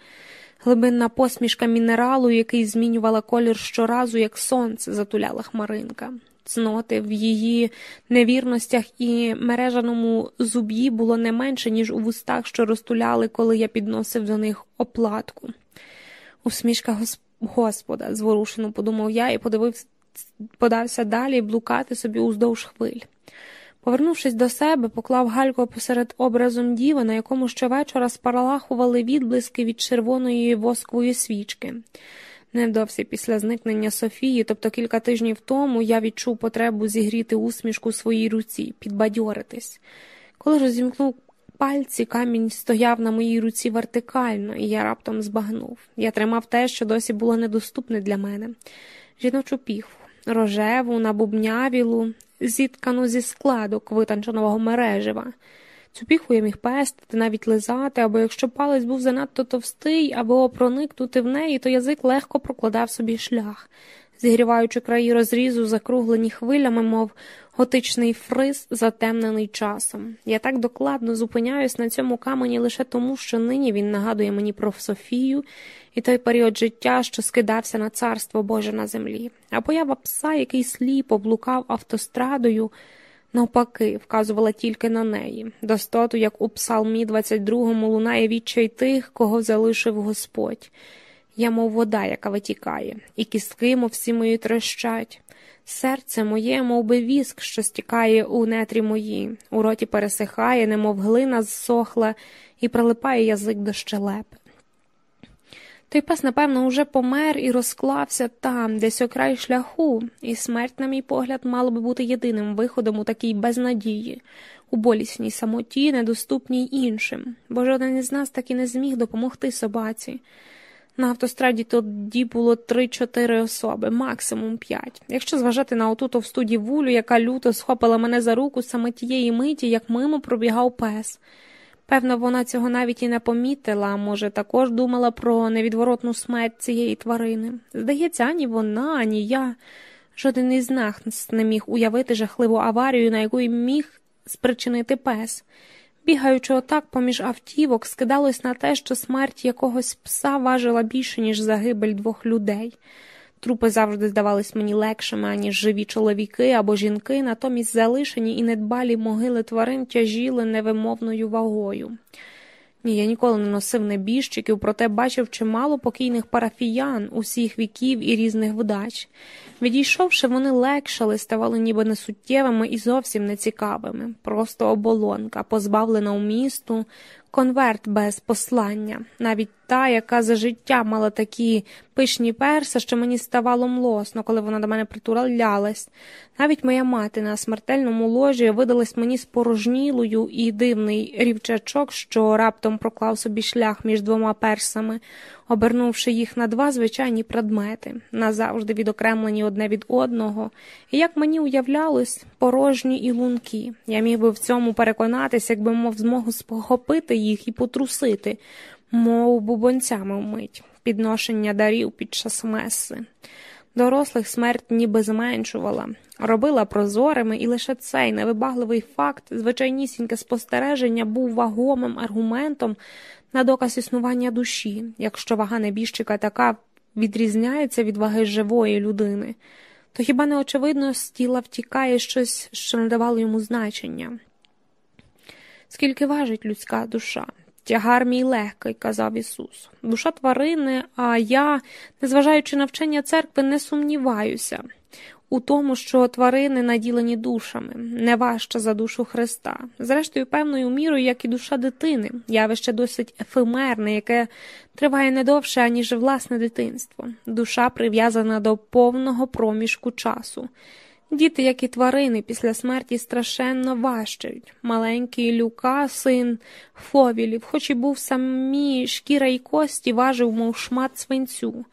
Speaker 1: глибинна посмішка мінералу, який змінювала колір щоразу, як сонце затуляла хмаринка. Цноти в її невірностях і мережаному зуб'ї було не менше, ніж у вустах, що розтуляли, коли я підносив до них оплатку. Усмішка Господа, зворушено подумав я і подивився подався далі блукати собі уздовж хвиль. Повернувшись до себе, поклав гальку посеред образом діви, на якому щовечора спаралахували відблиски від червоної воскової свічки. Невдовзі після зникнення Софії, тобто кілька тижнів тому, я відчув потребу зігріти усмішку своїй руці, підбадьоритись. Коли розімкнув пальці, камінь стояв на моїй руці вертикально, і я раптом збагнув. Я тримав те, що досі було недоступне для мене жіночу піхву рожеву, набубнявілу, зіткану зі складок витанченого мережева. Цю піху я міг пестити, навіть лизати, або якщо палець був занадто товстий, або проникнути в неї, то язик легко прокладав собі шлях, зігріваючи краї розрізу, закруглені хвилями, мов готичний фриз, затемнений часом. Я так докладно зупиняюсь на цьому камені лише тому, що нині він нагадує мені про Софію і той період життя, що скидався на царство Боже на землі, а поява пса, який сліпо блукав автострадою, навпаки, вказувала тільки на неї, достоту, як у псалмі 22-му лунає відчай тих, кого залишив Господь. Я, мов вода, яка витікає, і кістки, мов всі мої трещать. Серце моє, мов би віск, що стікає у нетрі мої, у роті пересихає, немов глина зсохла, і прилипає язик до щелепи. Той пес, напевно, уже помер і розклався там, десь окрай шляху, і смерть, на мій погляд, мала би бути єдиним виходом у такій безнадії, у болісній самоті, недоступній іншим, бо жоден із нас так і не зміг допомогти собаці. На автостраді тоді було три-чотири особи, максимум п'ять. Якщо зважати на оту товсту дівулю, яка люто схопила мене за руку саме тієї миті, як мимо пробігав пес. Певно, вона цього навіть і не помітила, а може, також думала про невідворотну смерть цієї тварини. Здається, ані вона, ані я. Жоден із нас не міг уявити жахливу аварію, на яку міг спричинити пес. Бігаючи отак поміж автівок, скидалось на те, що смерть якогось пса важила більше, ніж загибель двох людей. Трупи завжди здавались мені легшими, аніж живі чоловіки або жінки, натомість залишені і недбалі могили тварин тяжіли невимовною вагою. Я ніколи не носив небіжчиків, проте бачив чимало покійних парафіян усіх віків і різних вдач. Відійшовши, вони легшали, ставали ніби несуттєвими і зовсім нецікавими, просто оболонка, позбавлена у місту, конверт без послання, навіть та, яка за життя мала такі пишні перса, що мені ставало млосно, коли вона до мене притуралялась. Навіть моя мати на смертельному ложі видалась мені спорожнілою і дивний рівчачок, що раптом проклав собі шлях між двома персами, обернувши їх на два звичайні предмети, назавжди відокремлені одне від одного, і як мені уявлялось, порожні і лунки. Я міг би в цьому переконатися, якби мав змогу спохопити їх і потрусити, мов бубонцями вмить, підношення дарів під час меси. Дорослих смерть ніби зменшувала, робила прозорими, і лише цей невибагливий факт, звичайнісіньке спостереження, був вагомим аргументом на доказ існування душі, якщо вага небіжчика така відрізняється від ваги живої людини, то хіба не очевидно з тіла втікає щось, що не давало йому значення? Скільки важить людська душа? Тягар мій легкий, казав Ісус. Душа тварини, а я, незважаючи на вчення церкви, не сумніваюся у тому, що тварини наділені душами, не важче за душу Христа. Зрештою, певною мірою, як і душа дитини, явище досить ефемерне, яке триває не довше, аніж власне дитинство. Душа прив'язана до повного проміжку часу. Діти, як і тварини, після смерті страшенно важчають. Маленький Люка, син Фовілів, хоч і був самі шкіра й кості, важив, мов шмат свинцю.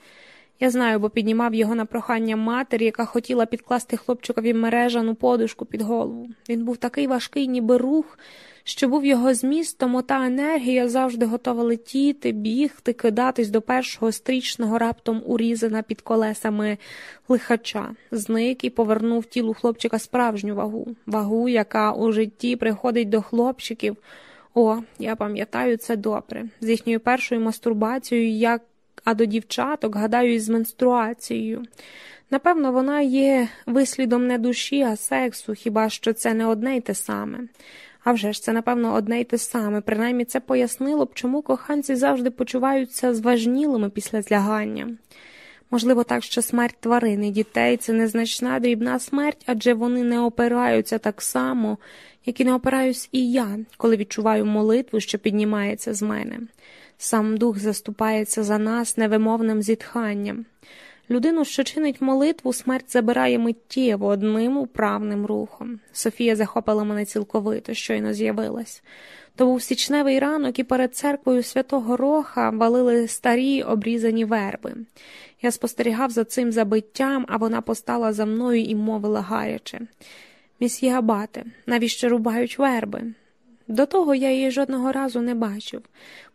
Speaker 1: Я знаю, бо піднімав його на прохання матері, яка хотіла підкласти хлопчикові мережану подушку під голову. Він був такий важкий, ніби рух, що був його змістом, ота енергія завжди готова летіти, бігти, кидатись до першого стрічного раптом урізана під колесами лихача, зник і повернув тілу хлопчика справжню вагу, вагу, яка у житті приходить до хлопчиків. О, я пам'ятаю це добре. З їхньою першою мастурбацією, як а до дівчаток, гадаю, із менструацією. Напевно, вона є вислідом не душі, а сексу, хіба що це не одне й те саме. А вже ж це, напевно, одне й те саме, принаймні це пояснило б, чому коханці завжди почуваються зважнілими після злягання. Можливо, так, що смерть тварин і дітей це незначна дрібна смерть, адже вони не опираються так само, як і не опираюсь і я, коли відчуваю молитву, що піднімається з мене. Сам дух заступається за нас невимовним зітханням. Людину, що чинить молитву, смерть забирає миттєво одним управним рухом. Софія захопила мене цілковито, щойно з'явилась. То був січневий ранок, і перед церквою святого Роха валили старі обрізані верби. Я спостерігав за цим забиттям, а вона постала за мною і мовила гаряче. Місьє Абате, навіщо рубають верби? До того я її жодного разу не бачив.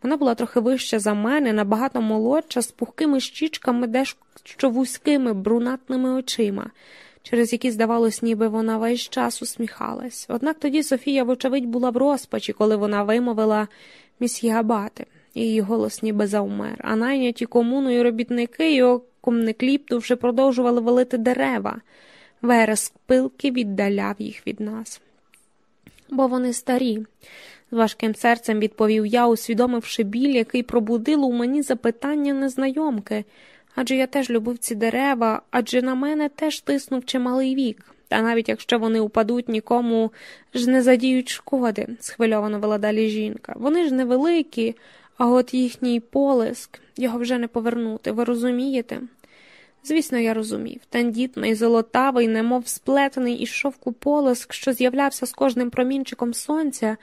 Speaker 1: Вона була трохи вища за мене, набагато молодша, з пухкими щічками, дещо вузькими, брунатними очима, через які, здавалось, ніби вона весь час усміхалась. Однак тоді Софія, вочевидь, була в розпачі, коли вона вимовила місьє Габати. Її голос ніби завмер, а найняті комуною робітники, його комникліпнувши, продовжували валити дерева. Вереск пилки віддаляв їх від нас бо вони старі. З важким серцем відповів я, усвідомивши біль, який пробудило у мені запитання незнайомки. Адже я теж любив ці дерева, адже на мене теж тиснув чималий вік. Та навіть якщо вони упадуть, нікому ж не задіють шкоди, схвильовано вела далі жінка. Вони ж невеликі, а от їхній полиск його вже не повернути, ви розумієте? Звісно, я розумів. Тендітний, золотавий, немов сплетений із шовку полоск, що з'являвся з кожним промінчиком сонця,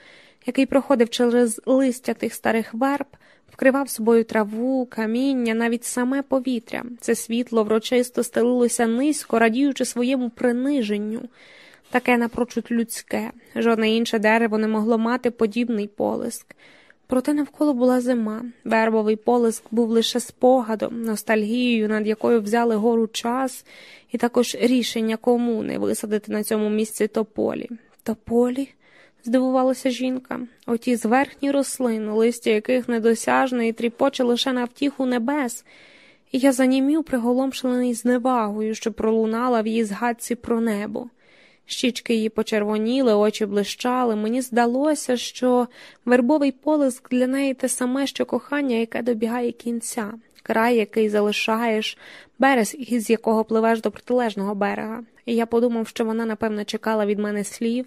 Speaker 1: який проходив через листя тих старих верб, вкривав собою траву, каміння, навіть саме повітря. Це світло врочисто стелилося низько, радіючи своєму приниженню. Таке напрочуд людське, жодне інше дерево не могло мати подібний полиск. Проте навколо була зима. Вербовий полиск був лише спогадом, ностальгією, над якою взяли гору час, і також рішення комуни висадити на цьому місці тополі. Тополі? здивувалася жінка. Оті зверхні рослини, листя яких недосяжне і тріпоче лише на втіху небес, і я занімів, приголомшений зневагою, що пролунала в її згадці про небо. Щічки її почервоніли, очі блищали. Мені здалося, що вербовий полиск для неї те саме, що кохання, яке добігає кінця, край, який залишаєш, берез, із якого пливеш до протилежного берега. І я подумав, що вона, напевно, чекала від мене слів,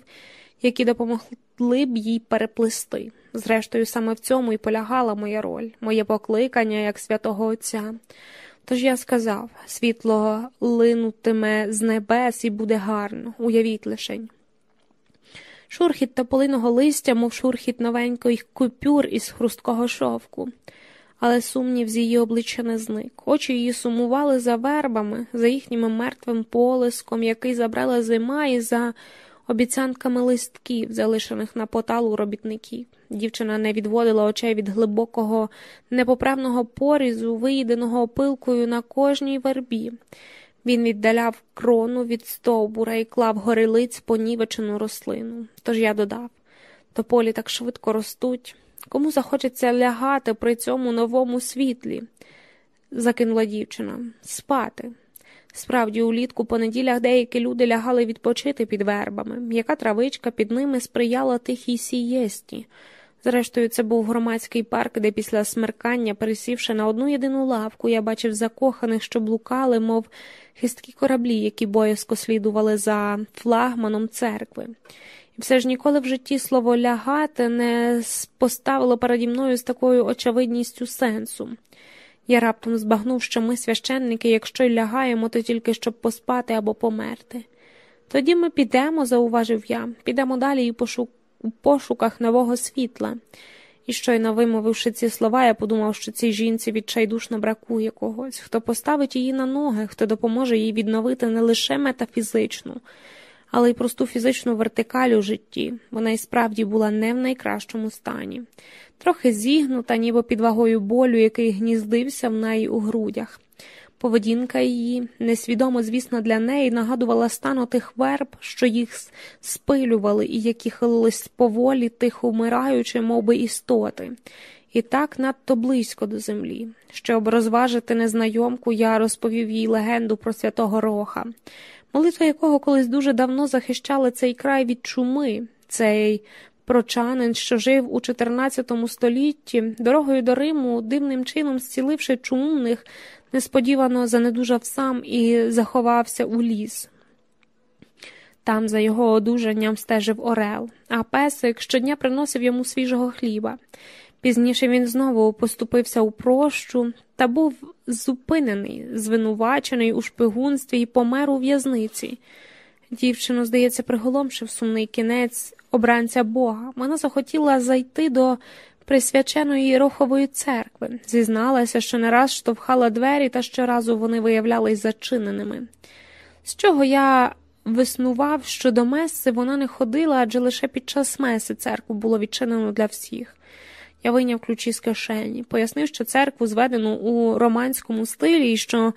Speaker 1: які допомогли б їй переплисти. Зрештою, саме в цьому і полягала моя роль, моє покликання як святого Отця. Тож я сказав світло линутиме з небес і буде гарно, уявіть лишень. Шурхіт тополиного листя, мов шурхіт новеньких купюр із хрусткого шовку, але сумнів з її обличчя не зник. Очі її сумували за вербами, за їхнім мертвим полиском, який забрала зима, і за обіцянками листків, залишених на поталу робітників. Дівчина не відводила очей від глибокого, непоправного порізу, виїденого опилкою на кожній вербі. Він віддаляв крону від стовбура і клав горилиць понівечену рослину. Тож я додав тополі так швидко ростуть. Кому захочеться лягати при цьому новому світлі? закинула дівчина. Спати. Справді, улітку по неділях деякі люди лягали відпочити під вербами, м'яка травичка під ними сприяла тихій сієсті. Зрештою, це був громадський парк, де після смеркання, пересівши на одну єдину лавку, я бачив закоханих, що блукали, мов хисткі кораблі, які боязко слідували за флагманом церкви. І все ж ніколи в житті слово лягати не поставило переді мною з такою очевидністю сенсу. Я раптом збагнув, що ми, священники, якщо й лягаємо, то тільки щоб поспати або померти. Тоді ми підемо, зауважив я, підемо далі і пошук... у пошуках нового світла. І щойно вимовивши ці слова, я подумав, що цій жінці відчайдушно бракує когось, хто поставить її на ноги, хто допоможе їй відновити не лише метафізичну, але й просту фізичну вертикаль у житті. Вона і справді була не в найкращому стані трохи зігнута, ніби під вагою болю, який гніздився в неї у грудях. Поведінка її, несвідомо, звісно, для неї нагадувала стан тих верб, що їх спилювали і які хилились поволі, тихо вмираючи, мов би, істоти, і так надто близько до землі. Щоб розважити незнайомку, я розповів їй легенду про святого Роха, молитва якого колись дуже давно захищала цей край від чуми, цей Прочанин, що жив у 14 столітті, дорогою до Риму, дивним чином зціливши чумних, несподівано занедужав сам і заховався у ліс. Там за його одужанням стежив Орел, а песик щодня приносив йому свіжого хліба. Пізніше він знову поступився у прощу та був зупинений, звинувачений у шпигунстві і помер у в'язниці. Дівчину, здається, приголомшив сумний кінець обранця Бога. Вона захотіла зайти до присвяченої Рохової церкви, зізналася, що не раз штовхала двері, та щоразу вони виявлялись зачиненими. З чого я виснував, що до меси вона не ходила, адже лише під час меси церкву було відчинено для всіх. Я вийняв ключі з кишені, пояснив, що церкву зведено у романському стилі і що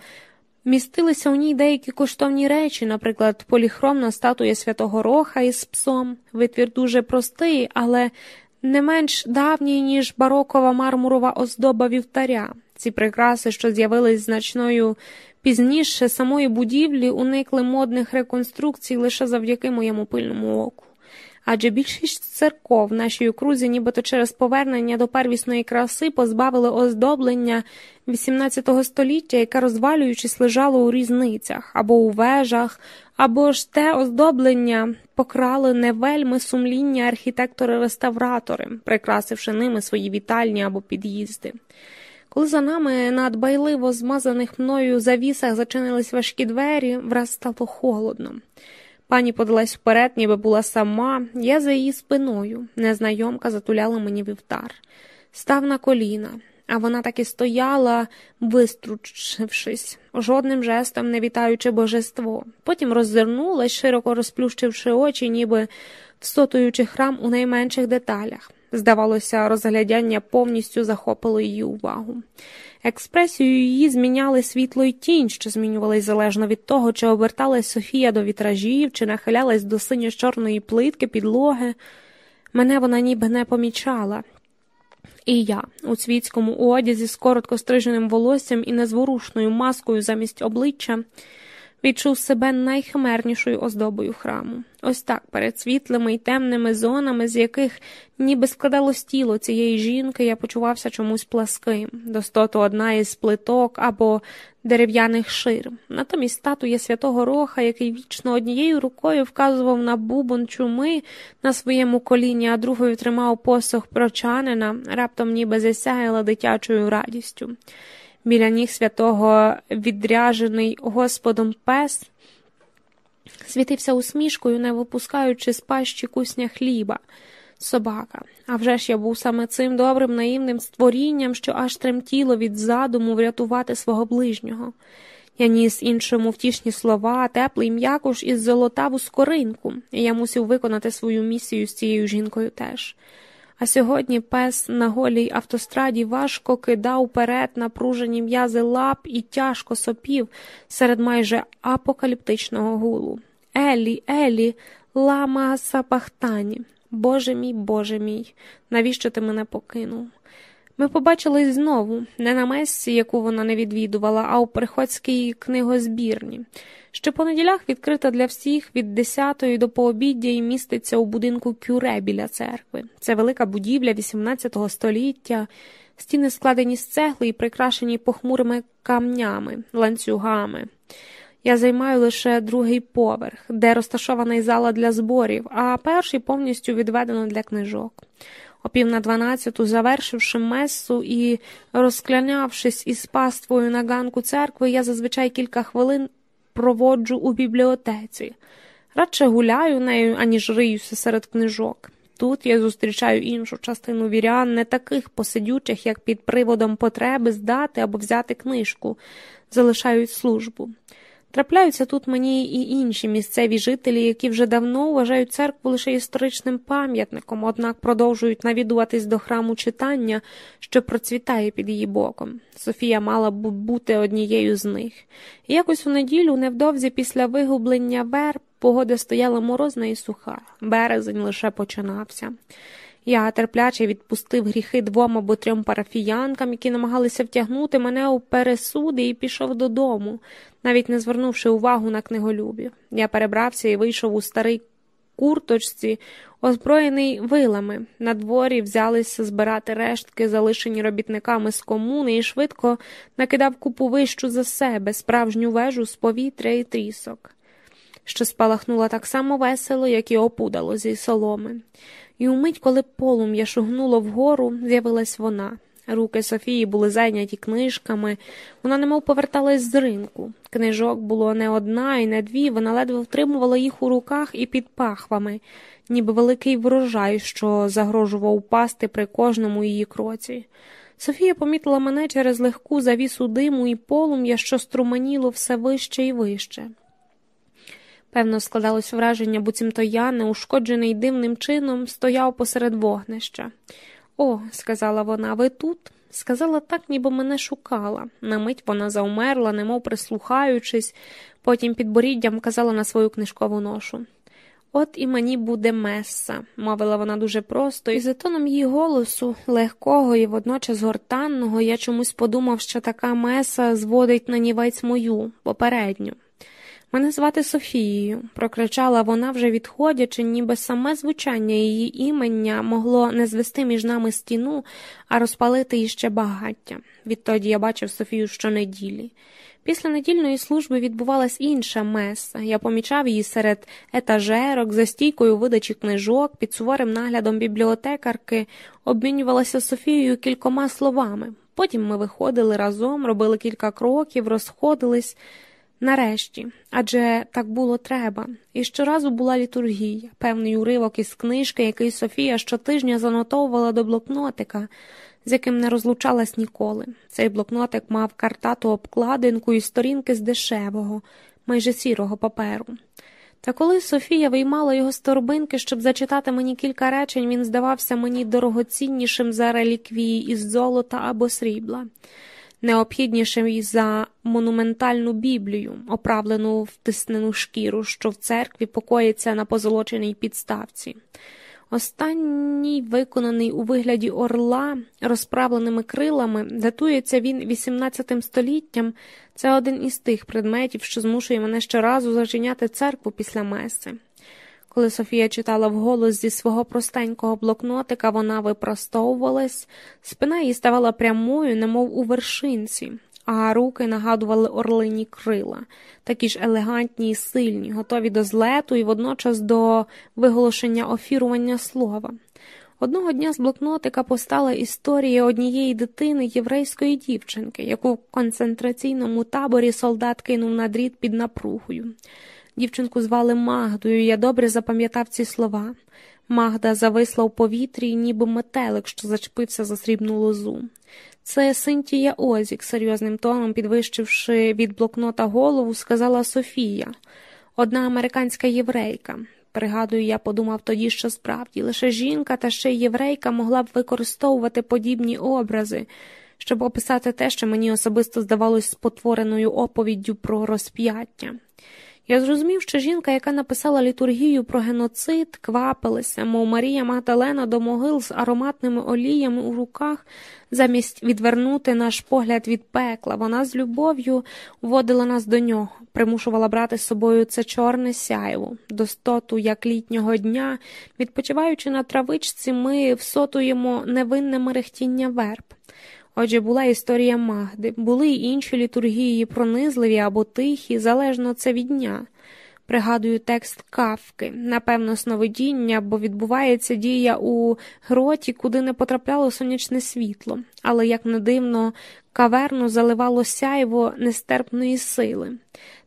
Speaker 1: Містилися у ній деякі коштовні речі, наприклад, поліхромна статуя святого Роха із псом, витвір дуже простий, але не менш давній, ніж барокова мармурова оздоба вівтаря. Ці прикраси, що з'явились значною пізніше самої будівлі, уникли модних реконструкцій лише завдяки моєму пильному оку адже більшість церков в нашій окрузі, нібито через повернення до первісної краси, позбавили оздоблення XVIII століття, яке, розвалюючись, лежало у різницях або у вежах, або ж те оздоблення покрали не вельми сумління архітектори-реставратори, прикрасивши ними свої вітальні або під'їзди. Коли за нами на дбайливо змазаних мною завісах зачинились важкі двері, враз стало холодно. Пані подалась вперед, ніби була сама, я за її спиною. Незнайомка затуляла мені вівтар. Став на коліна, а вона так і стояла, вистручившись, жодним жестом не вітаючи божество. Потім роззирнулась, широко розплющивши очі, ніби всотуючи храм у найменших деталях. Здавалося, розглядяння повністю захопило її увагу. Експресію її зміняли світло й тінь, що змінювались залежно від того, чи оберталась Софія до вітражів, чи нахилялась до синьо чорної плитки, підлоги. Мене вона ніби не помічала. І я у світському одязі з коротко стриженим волоссям і незворушною маскою замість обличчя відчув себе найхимернішою оздобою храму. Ось так, перед світлими й темними зонами, з яких ніби складалось тіло цієї жінки, я почувався чомусь пласким, достото одна із плиток або дерев'яних шир. Натомість статуя святого Роха, який вічно однією рукою вказував на бубон чуми на своєму коліні, а другою тримав посох прочанина, раптом ніби засяяла дитячою радістю. Біля ніг святого відряжений Господом пес світився усмішкою, не випускаючи з пащі кусня хліба, собака. А вже ж я був саме цим добрим наївним створінням, що аж тремтіло від задуму врятувати свого ближнього. Я ніс іншому втішні слова, теплий м'якуш із золотаву скоринку, і я мусив виконати свою місію з цією жінкою теж. А сьогодні пес на голій автостраді важко кидав перед напружені м'язи лап і тяжко сопів серед майже апокаліптичного гулу. Елі, Елі, лама сапахтані. Боже мій, Боже мій, навіщо ти мене покинув? Ми побачились знову, не на месці, яку вона не відвідувала, а у приходській книгозбірні. Що по неділях відкрита для всіх від 10 до пообіддя і міститься у будинку кюре біля церкви. Це велика будівля XVIII століття, стіни складені з цегли і прикрашені похмурими камнями, ланцюгами. Я займаю лише другий поверх, де розташована зала для зборів, а перший повністю відведено для книжок. О пів на дванадцяту, завершивши месу і розклянявшись із паствою на ганку церкви, я зазвичай кілька хвилин проводжу у бібліотеці. Радше гуляю нею, аніж риюся серед книжок. Тут я зустрічаю іншу частину вірян, не таких посидючих, як під приводом потреби здати або взяти книжку, залишають службу. Трапляються тут мені і інші місцеві жителі, які вже давно вважають церкву лише історичним пам'ятником, однак продовжують навідуватись до храму читання, що процвітає під її боком. Софія мала б бути однією з них. Якось у неділю, невдовзі після вигублення вер, погода стояла морозна і суха. Березень лише починався. Я терпляче відпустив гріхи двом або трьом парафіянкам, які намагалися втягнути мене у пересуди, і пішов додому, навіть не звернувши увагу на книголюбів. Я перебрався і вийшов у старий курточці, озброєний вилами. На дворі взялися збирати рештки, залишені робітниками з комуни, і швидко накидав купу вищу за себе, справжню вежу з повітря і трісок, що спалахнула так само весело, як і опудало зі соломи. І умить, коли полум'я шугнуло вгору, з'явилась вона. Руки Софії були зайняті книжками, вона немов поверталась з ринку. Книжок було не одна і не дві, вона ледве втримувала їх у руках і під пахвами, ніби великий врожай, що загрожував упасти при кожному її кроці. Софія помітила мене через легку завісу диму і полум'я, що струменіло все вище і вище. Певно, складалось враження, буцімто я, неушкоджений дивним чином, стояв посеред вогнища. О, сказала вона, ви тут? Сказала так, ніби мене шукала. На мить вона заумерла, немов прислухаючись, потім під боріддям казала на свою книжкову ношу. От і мені буде меса, мовила вона дуже просто, і за тоном її голосу, легкого і водночас гортанного, я чомусь подумав, що така меса зводить на нівець мою попередню. Мене звати Софією, прокричала вона, вже відходячи, ніби саме звучання її імення могло не звести між нами стіну, а розпалити іще багаття. Відтоді я бачив Софію щонеділі. Після недільної служби відбувалась інша меса. Я помічав її серед етажерок, за стійкою видачі книжок, під суворим наглядом бібліотекарки, обмінювалася Софією кількома словами. Потім ми виходили разом, робили кілька кроків, розходились. Нарешті, адже так було треба. І щоразу була літургія, певний уривок із книжки, який Софія щотижня занотовувала до блокнотика, з яким не розлучалась ніколи. Цей блокнотик мав картату обкладинку і сторінки з дешевого, майже сірого паперу. Та коли Софія виймала його з торбинки, щоб зачитати мені кілька речень, він здавався мені дорогоціннішим за реліквії із золота або срібла необхіднішим за монументальну біблію, оправлену в тиснену шкіру, що в церкві покоїться на позолоченій підставці. Останній, виконаний у вигляді орла розправленими крилами, датується він XVIII століттям. Це один із тих предметів, що змушує мене щоразу зачиняти церкву після меси. Коли Софія читала вголос зі свого простенького блокнотика, вона випростовувалась, спина її ставала прямою, немов у вершинці, а руки нагадували орлині крила, такі ж елегантні і сильні, готові до злету і водночас до виголошення офірування слова. Одного дня з блокнотика постала історія однієї дитини єврейської дівчинки, яку в концентраційному таборі солдат кинув на дріт під напругою. Дівчинку звали Магдою, я добре запам'ятав ці слова. Магда зависла у повітрі, ніби метелик, що зачепився за срібну лозу. Це Синтія Озік, серйозним тоном, підвищивши від блокнота голову, сказала Софія, одна американська єврейка. Пригадую, я подумав тоді, що справді лише жінка та ще єврейка могла б використовувати подібні образи, щоб описати те, що мені особисто здавалось спотвореною оповіддю про розп'яття. Я зрозумів, що жінка, яка написала літургію про геноцид, квапилася, мов Марія Магдалена до могил з ароматними оліями у руках, замість відвернути наш погляд від пекла. Вона з любов'ю вводила нас до нього, примушувала брати з собою це чорне сяйво, достоту, як літнього дня, відпочиваючи на травичці, ми всотуємо невинне мерехтіння верб. Отже, була історія Магди, були й інші літургії, пронизливі або тихі, залежно це від дня. Пригадую текст кавки, напевно, сновидіння, бо відбувається дія у гроті, куди не потрапляло сонячне світло, але, як не дивно, каверну заливало сяйво нестерпної сили.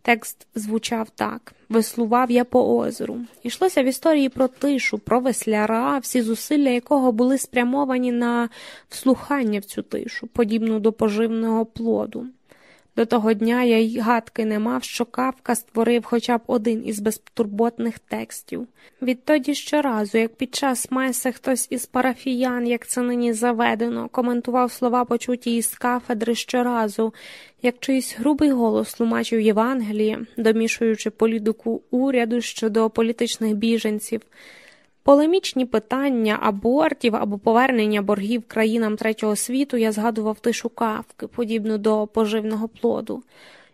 Speaker 1: Текст звучав так веслував я по озеру. Ішлося в історії про тишу, про весляра, всі зусилля якого були спрямовані на вслухання в цю тишу, подібну до поживного плоду. До того дня я й гадки не мав, що Кавка створив хоча б один із безтурботних текстів. Відтоді щоразу, як під час майса хтось із парафіян, як це нині заведено, коментував слова, почуті із кафедри щоразу, як чийсь грубий голос тлумачив Євангеліє, домішуючи політику уряду щодо політичних біженців. Полемічні питання абортів або повернення боргів країнам третього світу я згадував тишу кавки, подібну до поживного плоду.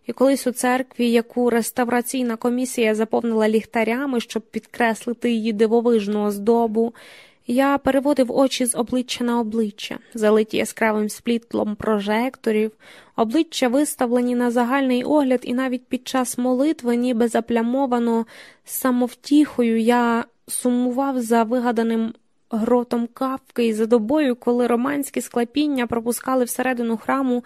Speaker 1: І колись у церкві, яку реставраційна комісія заповнила ліхтарями, щоб підкреслити її дивовижну оздобу, я переводив очі з обличчя на обличчя, залиті яскравим сплітлом прожекторів, обличчя виставлені на загальний огляд, і навіть під час молитви, ніби заплямовано самовтіхою, я сумував за вигаданим гротом кавки і за добою, коли романські склепіння пропускали всередину храму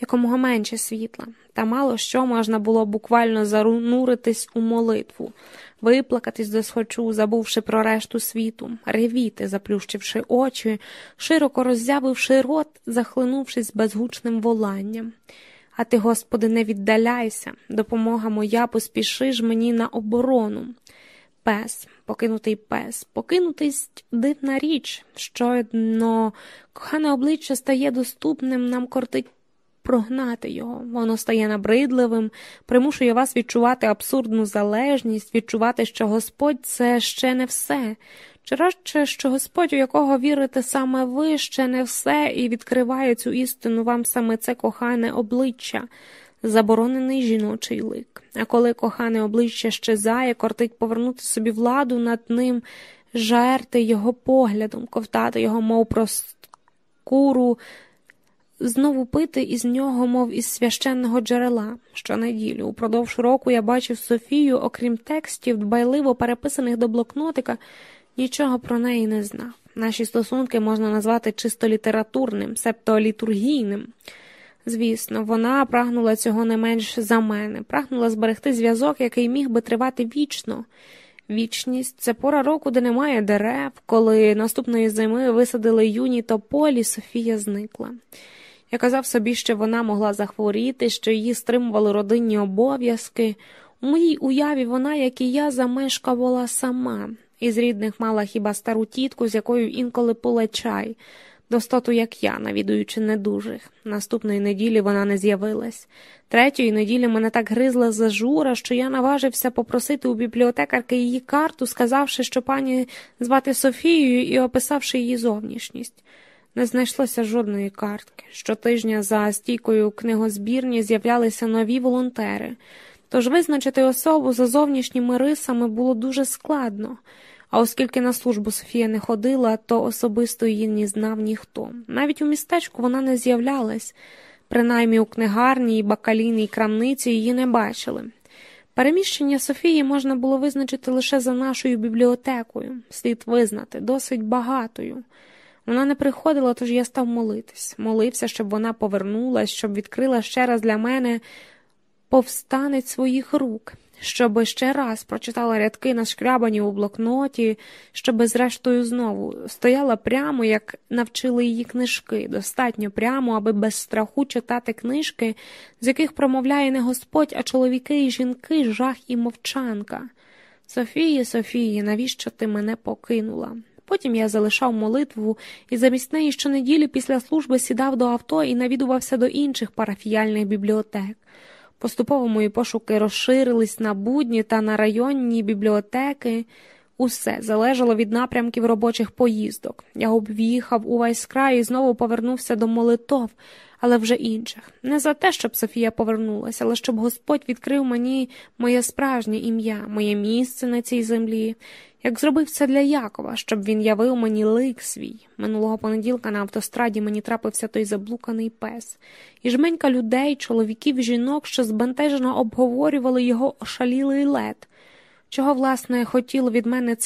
Speaker 1: якомога менше світла, та мало що можна було буквально зануритись у молитву, виплакатись до схочу, забувши про решту світу, ревіти, заплющивши очі, широко роззявивши рот, захлинувшись безгучним воланням. А ти, Господи, не віддаляйся, допомога моя, поспіши ж мені на оборону. Пес, покинутий пес, покинутість дивна річ, щойно кохане обличчя стає доступним, нам кортить прогнати його. Воно стає набридливим, примушує вас відчувати абсурдну залежність, відчувати, що Господь це ще не все. Чи радше, що Господь, у якого вірите саме ви, ще не все, і відкриває цю істину вам саме це кохане обличчя, заборонений жіночий лик. А коли кохане обличчя щезає, кортить повернути собі владу над ним, жерти його поглядом, ковтати його, мов про скуру, знову пити із нього, мов із священного джерела. Щонеділю, упродовж року я бачив Софію, окрім текстів, дбайливо переписаних до блокнотика, нічого про неї не знав. Наші стосунки можна назвати чисто літературним, себто літургійним. Звісно, вона прагнула цього не менш за мене, прагнула зберегти зв'язок, який міг би тривати вічно. Вічність це пора року, де немає дерев, коли наступної зими висадили юні тополі, Софія зникла. Я казав собі, що вона могла захворіти, що її стримували родинні обов'язки. У моїй уяві вона, як і я, замешкавала сама, із рідних мала хіба стару тітку, з якою інколи пила чай, достоту, як я, навідуючи недужих. Наступної неділі вона не з'явилась. Третьої неділі мене так гризла зажура, що я наважився попросити у бібліотекарки її карту, сказавши, що пані звати Софією і описавши її зовнішність. Не знайшлося жодної картки. Щотижня за стійкою книгозбірні з'являлися нові волонтери, тож визначити особу за зовнішніми рисами було дуже складно, а оскільки на службу Софія не ходила, то особисто її не знав ніхто. Навіть у містечку вона не з'являлась, принаймні у книгарні і бакалійній крамниці її не бачили. Переміщення Софії можна було визначити лише за нашою бібліотекою, слід визнати, досить багатою. Вона не приходила, тож я став молитись. Молився, щоб вона повернулась, щоб відкрила ще раз для мене повстанець своїх рук, щоб ще раз прочитала рядки нашкрябані у блокноті, щоб, зрештою, знову стояла прямо, як навчили її книжки, достатньо прямо, аби без страху читати книжки, з яких промовляє не Господь, а чоловіки і жінки, жах і мовчанка. Софії, Софії, навіщо ти мене покинула? Потім я залишав молитву і замість неї щонеділі після служби сідав до авто і навідувався до інших парафіяльних бібліотек. Поступово мої пошуки розширились на будні та на районні бібліотеки. Усе залежало від напрямків робочих поїздок. Я об'їхав увесь край і знову повернувся до молитов, але вже інших. Не за те, щоб Софія повернулася, але щоб Господь відкрив мені моє справжнє ім'я, моє місце на цій землі, як зробив це для Якова, щоб він явив мені лик свій. Минулого понеділка на автостраді мені трапився той заблуканий пес, і жменька людей, чоловіків, жінок, що збентежено обговорювали його ошалілий лед. Чого, власне, хотіло від мене це